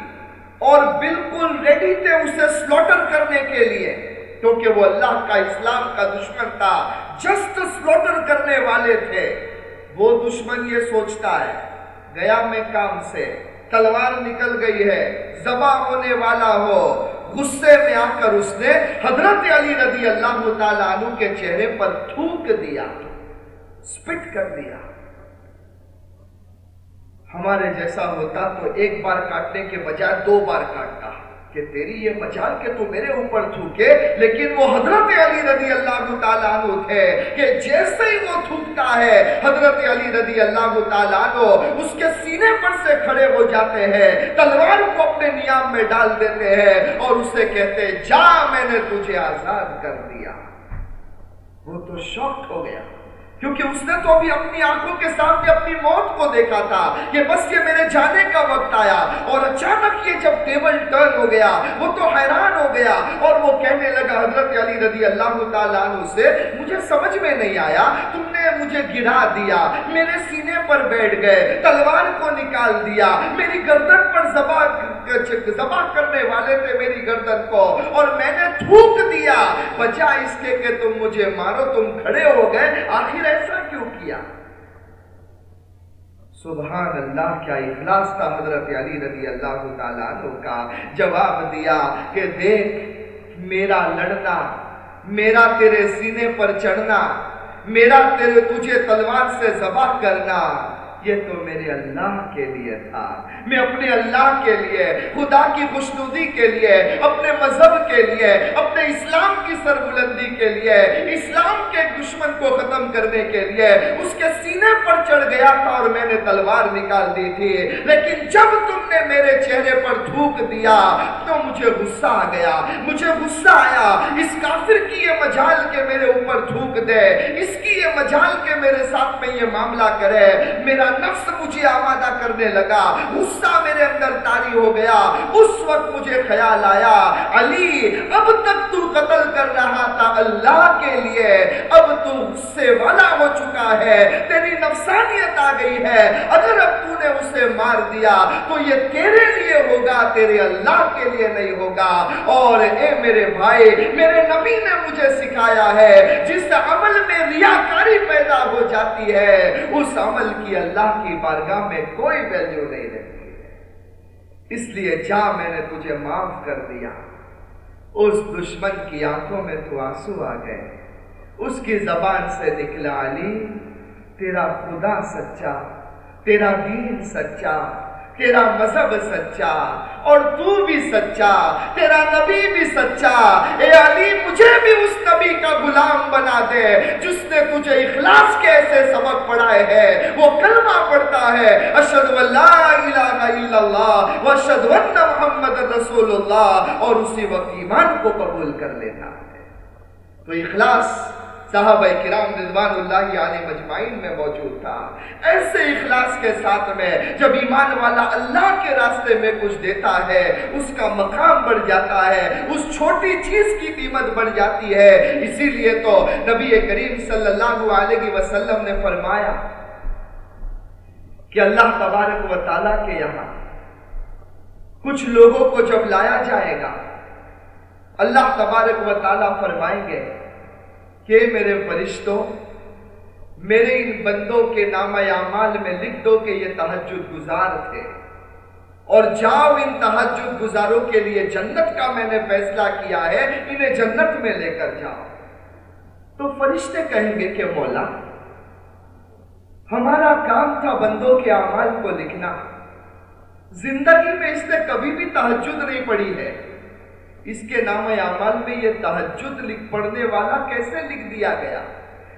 اور بالکل ریڈی تھے اسے سلوٹر کرنے کے لیے۔ کیونکہ وہ اللہ کا اسلام کا دشمن تھا۔ جسٹ سلوٹر کرنے والے تھے۔ وہ دشمن یہ سوچتا ہے گیا میں کام سے۔ تلوار نکل گئی ہے زبا ہونے والا ہو۔ غصے میں آ کر اس نے حضرت علی رضی اللہ تعالیٰ عنہ کے چہرے پر تھوک دیا، سپٹ کر دیا۔ ہمارے جیسا ہوتا تو ایک بار کاٹنے کے بجائے دو بار کاٹتا۔ کہ تیری یہ مجال کے تو میرے اوپر تھوکے، لیکن وہ حضرت علی رضی اللہ تعالیٰ عنہ تھے کہ جیسے ہی وہ تھوکتا ہے، حضرت علی رضی اللہ تعالیٰ عنہ اس کے سینے پر سے کھڑے ہو جاتے ہیں، تلوار کو اپنے نیام میں ڈال دیتے ہیں اور اسے کہتے جا، میں نے تجھے آزاد کر دیا۔ وہ تو شوق ہو گیا۔ کیونکہ اس نے تو ابھی اپنی آنکھوں کے سامنے اپنی موت کو دیکھا تھا کہ بس یہ میرے جانے کا وقت آیا اور اچانک یہ جب ٹیبل ٹرن ہو گیا، وہ تو حیران ہو گیا اور وہ کہنے لگا، حضرت علی رضی اللہ تعالیٰ عنہ سے، مجھے سمجھ میں نہیں آیا، تم نے مجھے گرا دیا، میرے سینے پر بیٹھ گئے، تلوار کو نکال دیا، میری گردن پر زبا کرنے والے تھے میری گردن کو اور میں نے تھوک دیا۔ بجائے اس کے کہ تم مجھے مارو، تم کھڑے ہو گئے، آخر ایسا کیوں کیا؟ سبحان اللہ، کیا اخلاص تھا حضرت علی رضی اللہ تعالیٰ عنہ کا؟ جواب دیا کہ دیکھ، میرا لڑنا، میرا تیرے سینے پر چڑھنا، میرا تیرے تجھے تلوار سے ذبح کرنا۔ یہ تو میرے اللہ کے لیے تھا۔ میں اپنے اللہ کے لیے، خدا کی خوشنودی کے لیے، اپنے مذہب کے لیے، اپنے اسلام کی سربلندی کے لیے، اسلام کے دشمن کو ختم کرنے کے لیے اس کے سینے پر چڑھ گیا تھا اور میں نے تلوار نکال دی تھی۔ لیکن جب تم نے میرے چہرے پر تھوک دیا تو مجھے غصہ آ گیا۔ مجھے غصہ آیا۔ اس کافر کی یہ مجال کے میرے اوپر تھوک دے۔ اس کی یہ مجال کے میرے ساتھ میں یہ معاملہ کرے۔ میرا نفس مجھے آمادہ کرنے لگا، غصہ میرے اندر تاری ہو گیا۔ اس وقت مجھے خیال آیا، علی، اب تک تو قتل کر رہا تھا اللہ کے لیے، اب تو غصے والا ہو چکا ہے، تیری نفسانیت آ گئی ہے۔ اگر اب تو نے اسے مار دیا، تو یہ تیرے لیے ہوگا، تیرے اللہ کے لیے نہیں ہوگا۔ اور اے میرے بھائی، میرے نبی نے مجھے سکھایا ہے، جس عمل میں ریاکاری پیدا ہو جاتی ہے، اس عمل کی اللہ اللہ کی بارگاہ میں کوئی ویلیو نہیں رہتی ہے۔ اس لیے جا میں نے تجھے معاف کر دیا۔ اس دشمن کی آنکھوں میں تو آنسو آ گئے۔ اس کی زبان سے نکلا علی۔ تیرا خدا سچا، تیرا دین سچا، تیرا مذہب سچا، اور تو بھی سچا، تیرا نبی بھی سچا۔ اے علی، مجھے بھی اس نبی کا بنا دے جس نے تجھے اخلاص کے ایسے سبق پڑھائے ہیں وہ کلمہ پڑھتا ہے اشد لا الہ الا اللہ واشہد ان محمد رسول اللہ، اور اسی وقت ایمان کو قبول کر لیتا ہے۔ تو اخلاص صحابہ کرام رضوان اللہ علیہ مجمعین میں موجود تھا۔ ایسے اخلاص کے ساتھ میں جب ایمان والا اللہ کے راستے میں کچھ دیتا ہے، اس کا مقام بڑھ جاتا ہے، اس چھوٹی چیز کی قیمت بڑھ جاتی ہے۔ اسی لیے تو نبی کریم صلی اللہ علیہ وسلم نے فرمایا کہ اللہ تبارک و تعالیٰ کے یہاں کچھ لوگوں کو جب لایا جائے گا، اللہ تبارک و تعالیٰ فرمائیں گے کہ میرے فرشتوں، میرے ان بندوں کے نام اعمال میں لکھ دو کہ یہ تحجد گزار تھے۔ اور جاؤ ان تحجد گزاروں کے لیے جنت کا میں نے فیصلہ کیا ہے، انہیں جنت میں لے کر جاؤ۔ تو فرشتے کہیں گے کہ مولا، ہمارا کام تھا بندوں کے اعمال کو لکھنا۔ زندگی میں اس نے کبھی بھی تحجد نہیں پڑھی ہے۔ اس کے نام اعمال میں یہ تحجد لکھ پڑھنے والا کیسے لکھ دیا گیا؟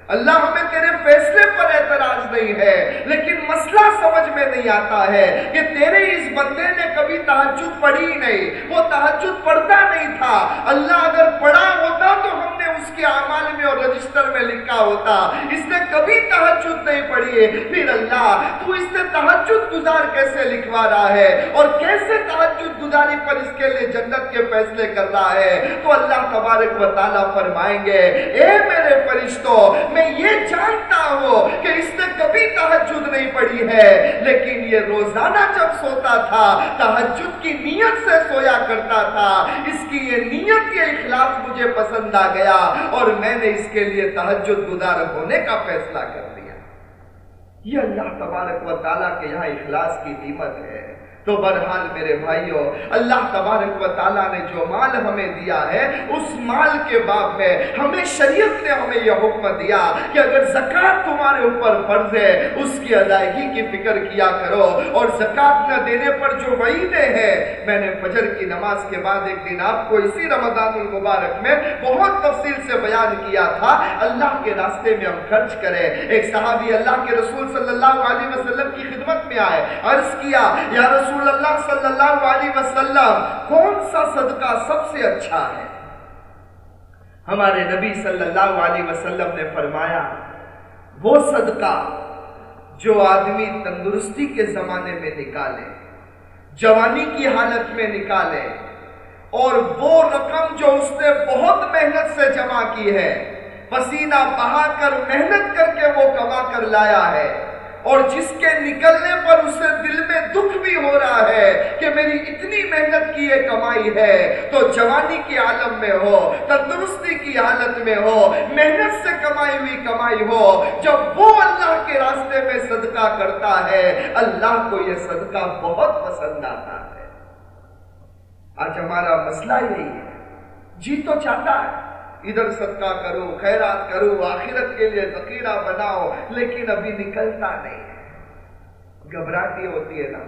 اللہ ہمیں تیرے فیصلے پر اعتراض نہیں ہے، لیکن مسئلہ سمجھ میں نہیں آتا ہے کہ تیرے اس بندے نے کبھی تحجد پڑھی نہیں۔ وہ تحجد پڑھتا نہیں تھا۔ اللہ اگر پڑھا ہوتا تو ہم نے اس کے اعمال میں اور رجسٹر میں لکھا ہوتا۔ اس نے کبھی تحجد نہیں پڑھی۔ ہے پھر اللہ، تو اس نے تحجد گزار کیسے لکھوا رہا ہے؟ اور کیسے تحجد گزاری پر اس کے لیے جنت کے فیصلے کر رہا ہے؟ تو اللہ تبارک و تعالیٰ فرمائیں گے، اے میرے فرشتوں میں یہ جانتا ہوں کہ اس نے کبھی تحجد نہیں پڑھی ہے۔ لیکن یہ روزانہ جب سوتا تھا تحجد کی نیت سے سویا کرتا تھا۔ اس کی یہ نیت، یہ اخلاص مجھے پسند آ گیا اور میں نے اس کے لیے تحجد گزار ہونے کا فیصلہ کر دیا۔ یہ اللہ تبارک و تعالیٰ کے یہاں اخلاص کی قیمت ہے۔ تو برحال میرے بھائیوں اللہ تبارک و تعالیٰ نے جو مال ہمیں دیا ہے، اس مال کے باب میں ہمیں شریعت نے ہمیں یہ حکم دیا کہ اگر زکوٰۃ تمہارے اوپر فرض ہے، اس کی ادائیگی کی فکر کیا کرو۔ اور زکوٰۃ نہ دینے پر جو وعیدیں ہیں، میں نے فجر کی نماز کے بعد ایک دن آپ کو اسی رمضان المبارک میں بہت تفصیل سے بیان کیا تھا۔ اللہ کے راستے میں ہم خرچ کریں۔ ایک صحابی اللہ کے رسول صلی اللہ علیہ وسلم کی خدمت میں آئے، عرض کیا، یا رسول رسول اللہ صلی اللہ علیہ وسلم، کون سا صدقہ سب سے اچھا ہے؟ ہمارے نبی صلی اللہ علیہ وسلم نے فرمایا، وہ صدقہ جو آدمی تندرستی کے زمانے میں نکالے، جوانی کی حالت میں نکالے، اور وہ رقم جو اس نے بہت محنت سے جمع کی ہے، پسینہ بہا کر محنت کر کے وہ کما کر لایا ہے اور جس کے نکلنے پر اسے دل میں دکھ بھی ہو رہا ہے کہ میری اتنی محنت کی یہ کمائی ہے، تو جوانی کی عالم میں ہو، تندرستی کی حالت میں ہو، محنت سے کمائی ہوئی کمائی ہو، جب وہ اللہ کے راستے میں صدقہ کرتا ہے، اللہ کو یہ صدقہ بہت پسند آتا ہے۔ آج ہمارا مسئلہ یہی ہے۔ جی تو چاہتا ہے۔ ادھر صدقہ کرو خیرات کرو آخرت کے لیے ذخیرہ بناؤ لیکن ابھی نکلتا نہیں گھبراہٹی ہوتی ہے نا۔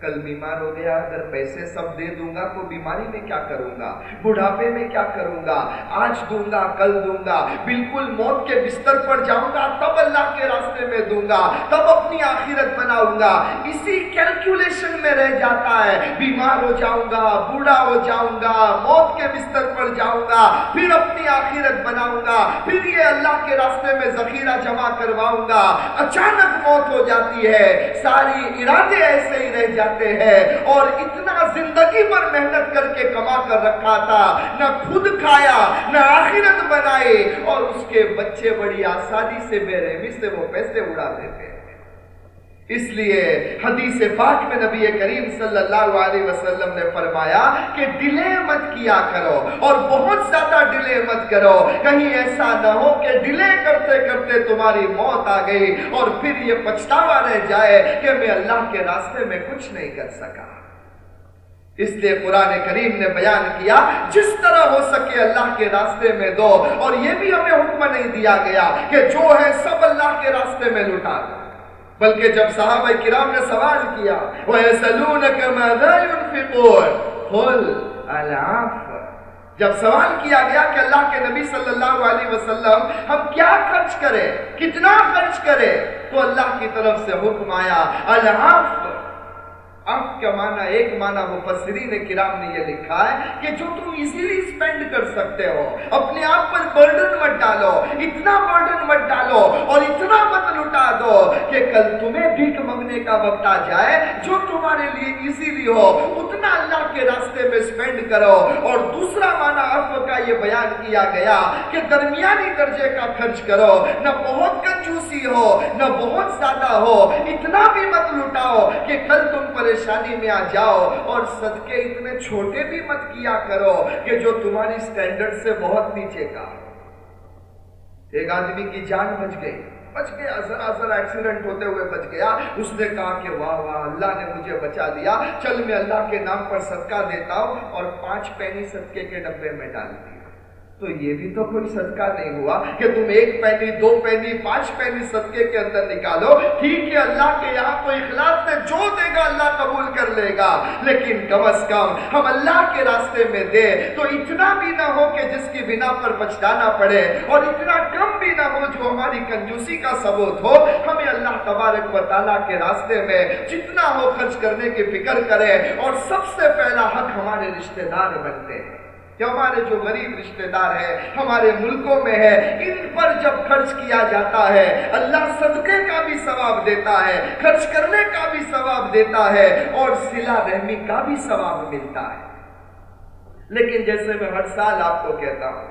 کل بیمار ہو گیا، اگر پیسے سب دے دوں گا تو بیماری میں کیا کروں گا؟ بڑھاپے میں کیا کروں گا؟ آج دوں گا، کل دوں گا۔ بالکل موت کے بستر پر جاؤں گا، تب اللہ کے راستے میں دوں گا۔ تب اپنی آخرت بناؤں گا۔ اسی کیلکولیشن میں رہ جاتا ہے، بیمار ہو جاؤں گا، بوڑھا ہو جاؤں گا، موت کے بستر پر جاؤں گا، پھر اپنی آخرت بناؤں گا، پھر یہ اللہ کے راستے میں ذخیرہ جمع کرواؤں گا۔ اچانک موت ہو جاتی ہے، ساری ارادے ایسے ہی رہ جاتے جاتے ہیں۔ اور اتنا زندگی پر محنت کر کے کما کر رکھا تھا۔ نہ خود کھایا، نہ آخرت بنائے اور اس کے بچے بڑی آسانی سے بے رحمی سے وہ پیسے اڑا دیتے ہیں اس لیے حدیث پاک میں نبی کریم صلی اللہ علیہ وسلم نے فرمایا کہ ڈلے مت کیا کرو اور بہت زیادہ ڈلے مت کرو۔ کہیں ایسا نہ ہو کہ ڈلے کرتے کرتے تمہاری موت آ گئی اور پھر یہ پچھتاوا رہ جائے کہ میں اللہ کے راستے میں کچھ نہیں کر سکا۔ اس لیے قرآن کریم نے بیان کیا، جس طرح ہو سکے اللہ کے راستے میں دو۔ اور یہ بھی ہمیں حکم نہیں دیا گیا کہ جو ہے سب اللہ کے راستے میں لٹا دو۔ بلکہ جب صحابہ کرام نے سوال کیا وَيَسَلُونَكَ مَاذَا يُنفِقُونَ؟ قُلْ الْعَفْ جب سوال کیا گیا کہ اللہ کے نبی صلی اللہ علیہ وسلم ہم کیا خرچ کریں، کتنا خرچ کریں، تو اللہ کی طرف سے حکم آیا الْعَفْ اب کا معنی ایک معنی مفسرین کرام نے یہ لکھا ہے کہ جو تم ایزیلی سپینڈ کر سکتے ہو، اپنے آپ پر برڈن مت ڈالو، اتنا برڈن مت ڈالو اور اتنا مت لٹا دو کہ کل تمہیں بھیک منگنے کا وقت آ جائے، جو تمہارے لیے ایزیلی ہو، اتنا اللہ کے راستے میں سپینڈ کرو۔ اور دوسرا معنی عفو کا یہ بیان کیا گیا کہ درمیانی درجے کا خرچ کرو، نہ بہت کنجوسی ہو، نہ بہت زیادہ ہو، اتنا بھی مت لٹاؤ کہ کل تم پریشان پریشانی میں آ جاؤ اور صدقے اتنے چھوٹے بھی مت کیا کرو کہ جو تمہاری سٹینڈرڈ سے بہت نیچے کا۔ ایک آدمی کی جان بچ گئی، بچ گیا، ذرا ذرا ایکسیڈنٹ ہوتے ہوئے بچ گیا۔ اس نے کہا کہ واہ واہ، اللہ نے مجھے بچا دیا۔ چل میں اللہ کے نام پر صدقہ دیتا ہوں اور پانچ پینی صدقے کے ڈبے میں ڈال دیا۔ تو یہ بھی تو کوئی صدقہ نہیں ہوا کہ تم ایک پینی، دو پینی، پانچ پینی صدقے کے اندر نکالو۔ ٹھیک ہے، اللہ کے یہاں تو اخلاص سے جو دے گا اللہ قبول کر لے گا۔ لیکن کم از کم ہم اللہ کے راستے میں دے تو اتنا بھی نہ ہو کہ جس کی بنا پر بچانا پڑے اور اتنا کم بھی نہ ہو جو ہماری کنجوسی کا ثبوت ہو۔ ہمیں اللہ تبارک و تعالیٰ کے راستے میں جتنا ہو خرچ کرنے کی فکر کرے اور سب سے پہلا حق ہمارے رشتہ دار بنتے ہیں۔ کہ ہمارے جو غریب رشتہ دار ہیں، ہمارے ملکوں میں ہے، ان پر جب خرچ کیا جاتا ہے، اللہ صدقے کا بھی ثواب دیتا ہے، خرچ کرنے کا بھی ثواب دیتا ہے اور سلا رحمی کا بھی ثواب ملتا ہے۔ لیکن جیسے میں ہر سال آپ کو کہتا ہوں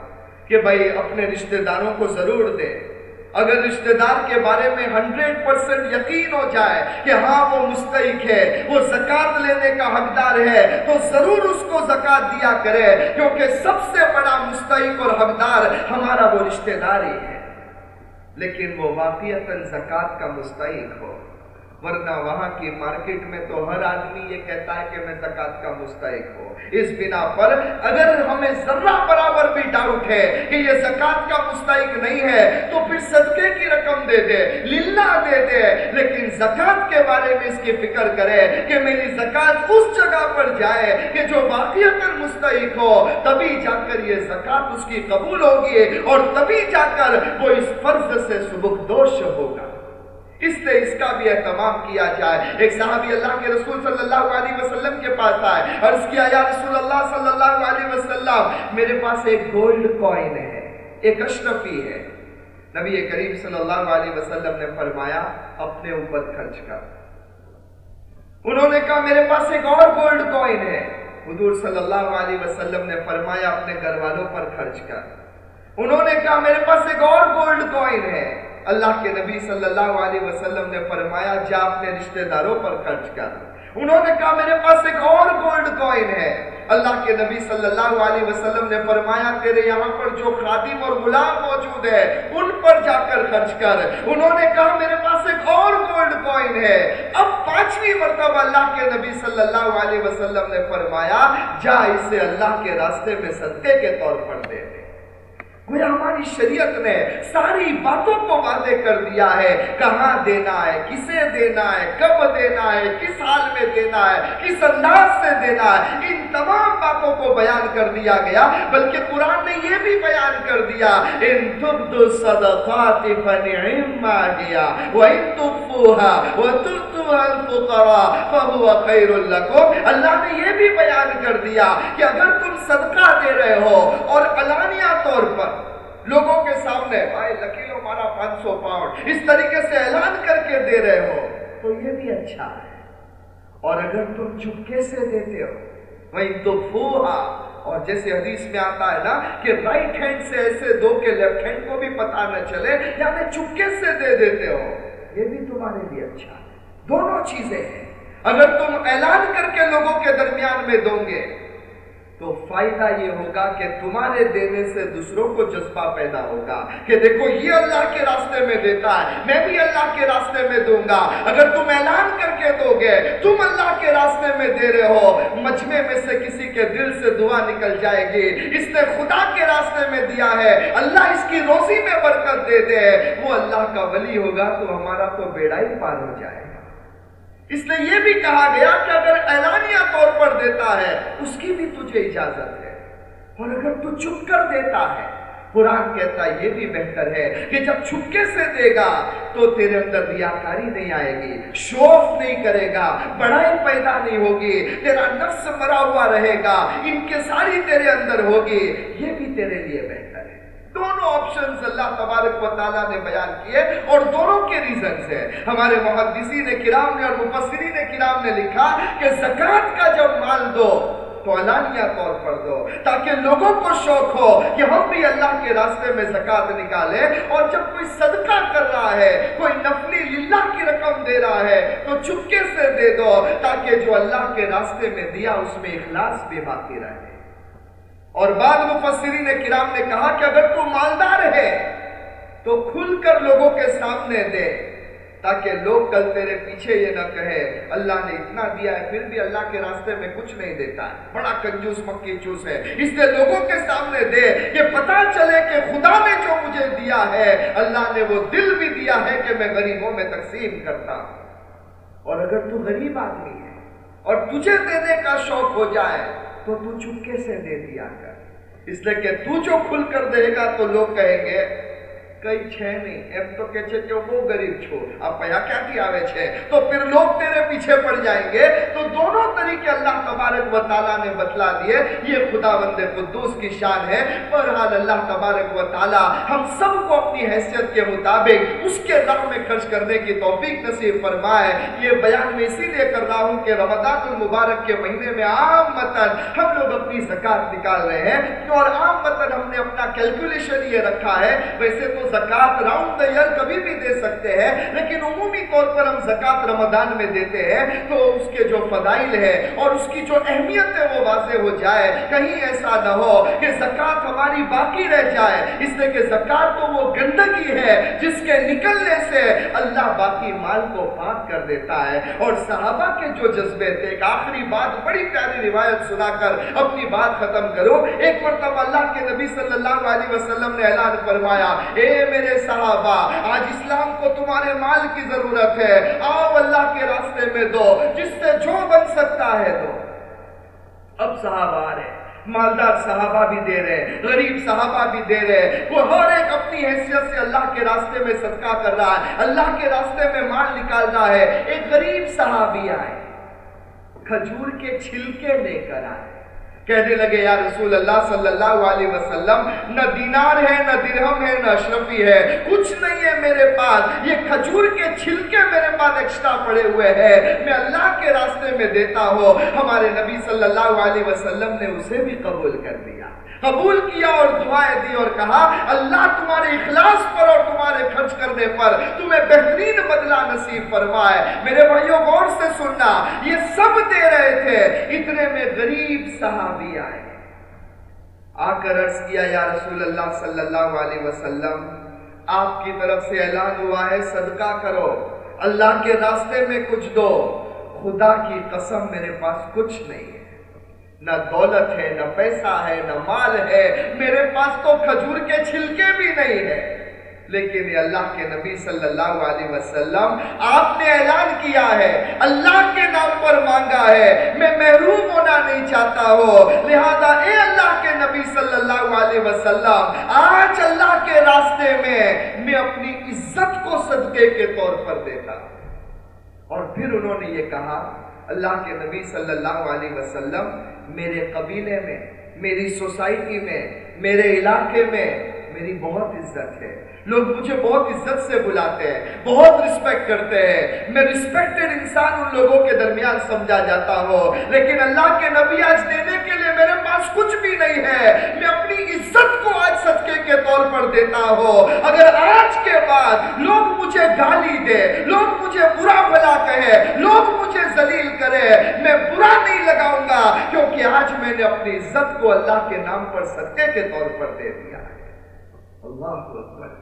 کہ بھائی اپنے رشتہ داروں کو ضرور دے اگر رشتہ دار کے بارے میں ہنڈریڈ پرسنٹ یقین ہو جائے کہ ہاں وہ مستحق ہے، وہ زکات لینے کا حقدار ہے، تو ضرور اس کو زکات دیا کرے، کیونکہ سب سے بڑا مستحق اور حقدار ہمارا وہ رشتہ دار ہی ہے۔ لیکن وہ واقعیت زکات کا مستحق ہو۔ ورنہ وہاں کی مارکیٹ میں تو ہر آدمی یہ کہتا ہے کہ میں زکات کا مستحق ہوں۔ اس بنا پر اگر ہمیں ذرہ برابر بھی ڈاؤٹ ہے کہ یہ زکات کا مستحق نہیں ہے، تو پھر صدقے کی رقم دے دے، للہ دے دے۔ لیکن زکات کے بارے میں اس کی فکر کرے کہ میری زکات اس جگہ پر جائے کہ جو واقعیت مستحق ہو، تبھی جا کر یہ زکات اس کی قبول ہوگی اور تبھی جا کر وہ اس فرض سے سبک دوش ہوگا۔ اس لیے اس کا بھی اہتمام کیا جائے۔ ایک صحابی اللہ کے رسول صلی اللہ علیہ وسلم کے پاس آئے، عرض کیا، یا رسول اللہ صلی اللہ علیہ وسلم، میرے پاس ایک گولڈ کوئن ہے، ایک اشرفی ہے۔ نبی کریم صلی اللہ علیہ وسلم نے فرمایا، اپنے اوپر خرچ کر۔ انہوں نے کہا، میرے پاس ایک اور گولڈ کوئن ہے۔ حضور صلی اللہ علیہ وسلم نے فرمایا، اپنے گھر والوں پر خرچ کر۔ انہوں نے کہا، میرے پاس ایک اور گولڈ کوئن ہے۔ اللہ کے نبی صلی اللہ علیہ وسلم نے فرمایا، جا اپنے رشتہ داروں پر خرچ کر۔ انہوں نے کہا، میرے پاس ایک اور گولڈ کوئن ہے۔ اللہ کے نبی صلی اللہ علیہ وسلم نے فرمایا، تیرے یہاں پر جو خادم اور غلام موجود ہے، ان پر جا کر خرچ کر۔ انہوں نے کہا، میرے پاس ایک اور گولڈ کوئن ہے۔ اب پانچویں مرتبہ اللہ کے نبی صلی اللہ علیہ وسلم نے فرمایا، جا اسے اللہ کے راستے میں صدقے کے طور پر دے دے۔ گویا ہماری شریعت نے ساری باتوں کو واضح کر دیا ہے۔ کہاں دینا ہے، کسے دینا ہے، کب دینا ہے، کس حال میں دینا ہے، کس انداز سے دینا ہے۔ ان تمام باتوں کو بیان کر دیا گیا، بلکہ قرآن نے یہ بھی بیان کر دیا، ان تبد الصدقات فنعما گیا وَإِن تُخْفُوهَا وَتُؤْتُوهَا الْفُقَرَاءَ فَهُوَ خَيْرٌ لَكُمْ اللہ نے یہ بھی بیان کر دیا کہ اگر تم صدقہ دے رہے ہو اور علانیہ طور پر لوگوں کے سامنے، بھائی لکیلو مارا پانچ سو پاؤنڈ۔ اس طریقے سے اعلان کر کے دے رہے ہو۔ تو یہ بھی اچھا ہے۔ اور اگر تم چپکے سے دیتے ہو، وہی تو فوہا۔ اور جیسے حدیث میں آتا ہے نا کہ رائٹ ہینڈ سے ایسے دو کے لیفٹ ہینڈ کو بھی پتا نہ چلے یعنی چپکے سے دے دیتے ہو۔ یہ بھی تمہارے لیے اچھا ہے۔ دونوں چیزیں ہیں۔ اگر تم اعلان کر کے لوگوں کے درمیان میں دو گے تو فائدہ یہ ہوگا کہ تمہارے دینے سے دوسروں کو جذبہ پیدا ہوگا کہ دیکھو یہ اللہ کے راستے میں دیتا ہے، میں بھی اللہ کے راستے میں دوں گا۔ اگر تم اعلان کر کے دو گے، تم اللہ کے راستے میں دے رہے ہو۔ مجمع میں سے کسی کے دل سے دعا نکل جائے گی۔ اس نے خدا کے راستے میں دیا ہے۔ اللہ اس کی روزی میں برکت دے دے۔ وہ اللہ کا ولی ہوگا تو ہمارا تو بیڑا ہی پار ہو جائے۔ گا اس نے یہ بھی کہا گیا کہ اگر اعلانیہ طور پر دیتا ہے، اس کی بھی تجھے اجازت ہے۔ اور اگر تو چھپ کر دیتا ہے، قرآن کہتا ہے، یہ بھی بہتر ہے کہ جب چھپکے سے دے گا تو تیرے اندر ریاکاری نہیں آئے گی شوف نہیں کرے گا، بڑائی پیدا نہیں ہوگی، تیرا نفس مرا ہوا رہے گا ان کے ساری تیرے اندر ہوگی، یہ بھی تیرے لیے بہتر ہے۔ دونوں آپشنز اللہ تبارک و تعالیٰ نے بیان کیے اور دونوں کے ریزنز ہیں۔ ہمارے محدثین کرام نے اور مفسرین کرام نے لکھا کہ زکاة کا جب مال دو، تو علانیہ طور پر دو، تاکہ لوگوں کو شوق ہو کہ ہم بھی اللہ کے راستے میں زکاة نکالے اور جب کوئی صدقہ کر رہا ہے، کوئی نفلی للہ کی رقم دے رہا ہے، تو چپکے سے دے دو، تاکہ جو اللہ کے راستے میں دیا، اس میں اخلاص بھی باقی رہے۔ اور بعد مفسرین کرام نے کہا کہ اگر تو مالدار ہے، تو کھل کر لوگوں کے سامنے دے، تاکہ لوگ کل تیرے پیچھے یہ نہ کہے، اللہ نے اتنا دیا ہے، پھر بھی اللہ کے راستے میں کچھ نہیں دیتا ہے۔ بڑا کنجوس، مکی چوس ہے۔ اس لیے لوگوں کے سامنے دے کہ پتا چلے کہ خدا نے جو مجھے دیا ہے، اللہ نے وہ دل بھی دیا ہے کہ میں غریبوں میں تقسیم کرتا ہوں۔ اور اگر تو غریب آدمی ہے اور تجھے دینے کا شوق ہو جائے تو تو چپکے سے دے دیا کر۔ اس لیے کہ تو جو کھل کر دے گا تو لوگ کہیں گے نہیں تو وہ غریب چھو اب کیا تو پھر لوگ تیرے پیچھے پڑ جائیں گے تو دونوں طریقے اللہ تبارک و تعالیٰ نے بتلا دیے یہ خدا بندوس کی شان ہے تبارک و تعالیٰ ہم سب کو اپنی حیثیت کے مطابق اس کے دار میں خرچ کرنے کی توفیق نصیر فرمائے یہ بیان میں اسی لیے کر رہا ہوں کہ رمدان المبارک کے مہینے میں عام مطن ہم لوگ اپنی زکات نکال رہے ہیں اور عام مطلب اپنا کیلکولیشن یہ رکھا ہے ویسے تو زکات راؤنڈ دا ایئر کبھی بھی دے سکتے ہیں، لیکن عمومی طور پر ہم زکات رمضان میں دیتے ہیں، تو اس کے جو فضائل ہے اور اس کی جو اہمیت ہے وہ واضح ہو جائے۔ کہیں ایسا نہ ہو کہ زکات ہماری باقی رہ جائے، اس لیے کہ زکات تو وہ گندگی ہے جس کے نکلنے سے اللہ باقی مال کو پاک کر دیتا ہے۔ اور صحابہ کے جو جذبے تھے، ایک آخری بات، بڑی پیاری روایت سنا کر اپنی بات ختم کرو۔ ایک مرتبہ اللہ کے نبی صلی اللہ علیہ وسلم نے اعلان فرمایا، اے میرے صحابہ، آج اسلام کو تمہارے مال کی ضرورت ہے۔ آؤ اللہ کے راستے میں دو، جس سے جو بن سکتا ہے دو۔ اب صحابہ آ رہے ہیں، مالدار صحابہ بھی دے رہے غریب صحابہ بھی دے رہے وہ ہر ایک اپنی حیثیت سے اللہ کے راستے میں صدقہ کر رہا ہے، اللہ کے راستے میں مال نکال رہا ہے۔ ایک غریب صحابی آئے، کھجور کے چھلکے لے کر آئے۔ کہنے لگے، یا رسول اللہ صلی اللہ علیہ وسلم، نہ دینار ہے، نہ درہم ہے، نہ اشرفی ہے، کچھ نہیں ہے میرے پاس، یہ کھجور کے چھلکے میرے پاس ایکسٹرا پڑے ہوئے ہیں، میں اللہ کے راستے میں دیتا ہوں. ہمارے نبی صلی اللہ علیہ وسلم نے اسے بھی قبول کر دیا قبول کیا اور دعائیں دی اور کہا، اللہ تمہارے اخلاص پر اور تمہارے خرچ کرنے پر تمہیں بہترین بدلہ نصیب فرمائے۔ میرے بھائیوں، غور سے سننا، یہ سب دے رہے تھے، اتنے میں غریب صحابی آئے۔ آ کر عرض کیا، یا رسول اللہ صلی اللہ علیہ وسلم، آپ کی طرف سے اعلان ہوا ہے، صدقہ کرو۔ اللہ کے راستے میں کچھ دو۔ خدا کی قسم، میرے پاس کچھ نہیں نہ دولت ہے، نہ پیسہ ہے، نہ مال ہے۔ میرے پاس تو کھجور کے چھلکے بھی نہیں ہے لیکن یہ اللہ کے نبی صلی اللہ علیہ وسلم، آپ نے اعلان کیا ہے، اللہ کے نام پر مانگا ہے۔ میں محروم ہونا نہیں چاہتا ہوں۔ لہذا اے اللہ کے نبی صلی اللہ علیہ وسلم، آج اللہ کے راستے میں میں اپنی عزت کو صدقے کے طور پر دیتا۔ اور پھر انہوں نے یہ کہا اللہ کے نبی صلی اللہ علیہ وسلم میرے قبیلے میں، میری سوسائٹی میں، میرے علاقے میں میری بہت عزت ہے۔ لوگ مجھے بہت عزت سے بلاتے ہیں، بہت رسپیکٹ کرتے ہیں۔ میں رسپیکٹڈ انسان ان لوگوں کے درمیان سمجھا جاتا ہوں۔ لیکن اللہ کے نبی آج دینے کے لیے میرے پاس کچھ بھی نہیں ہے۔ میں اپنی عزت کو آج صدقے کے طور پر دیتا ہوں۔ اگر آج کے بعد لوگ مجھے گالی دے لوگ مجھے برا بھلا کہے لوگ مجھے ذلیل کرے میں برا نہیں لگاؤں گا۔ کیونکہ آج میں نے اپنی عزت کو اللہ کے نام پر صدقے کے طور پر دے دیا ہے۔ اللہ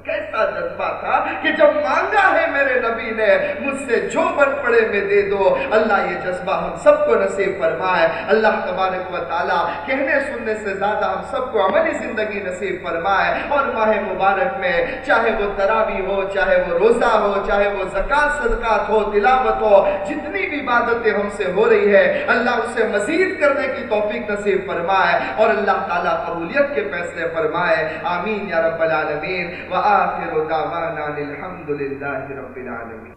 کیسا جذبہ تھا کہ جب مانگا ہے میرے نبی نے، مجھ سے جو بن پڑے میں دے دو۔ اللہ یہ جذبہ ہم سب کو نصیب فرمائے۔ اللہ تبارک و تعالیٰ کہنے سننے سے زیادہ ہم سب کو عملی زندگی نصیب فرمائے۔ اور ماہ مبارک میں چاہے وہ تراوی ہو، چاہے وہ روزہ ہو، چاہے وہ زکات صدقات ہو، تلاوت ہو، جتنی بھی عبادتیں ہم سے ہو رہی ہے اللہ اسے مزید کرنے کی توفیق نصیب فرمائے۔ اور اللہ تعالیٰ قبولیت کے فیصلے فرمائے۔ آمین یا رب العالمین۔ العالمين وآخر دعوانا الحمد لله رب العالمين.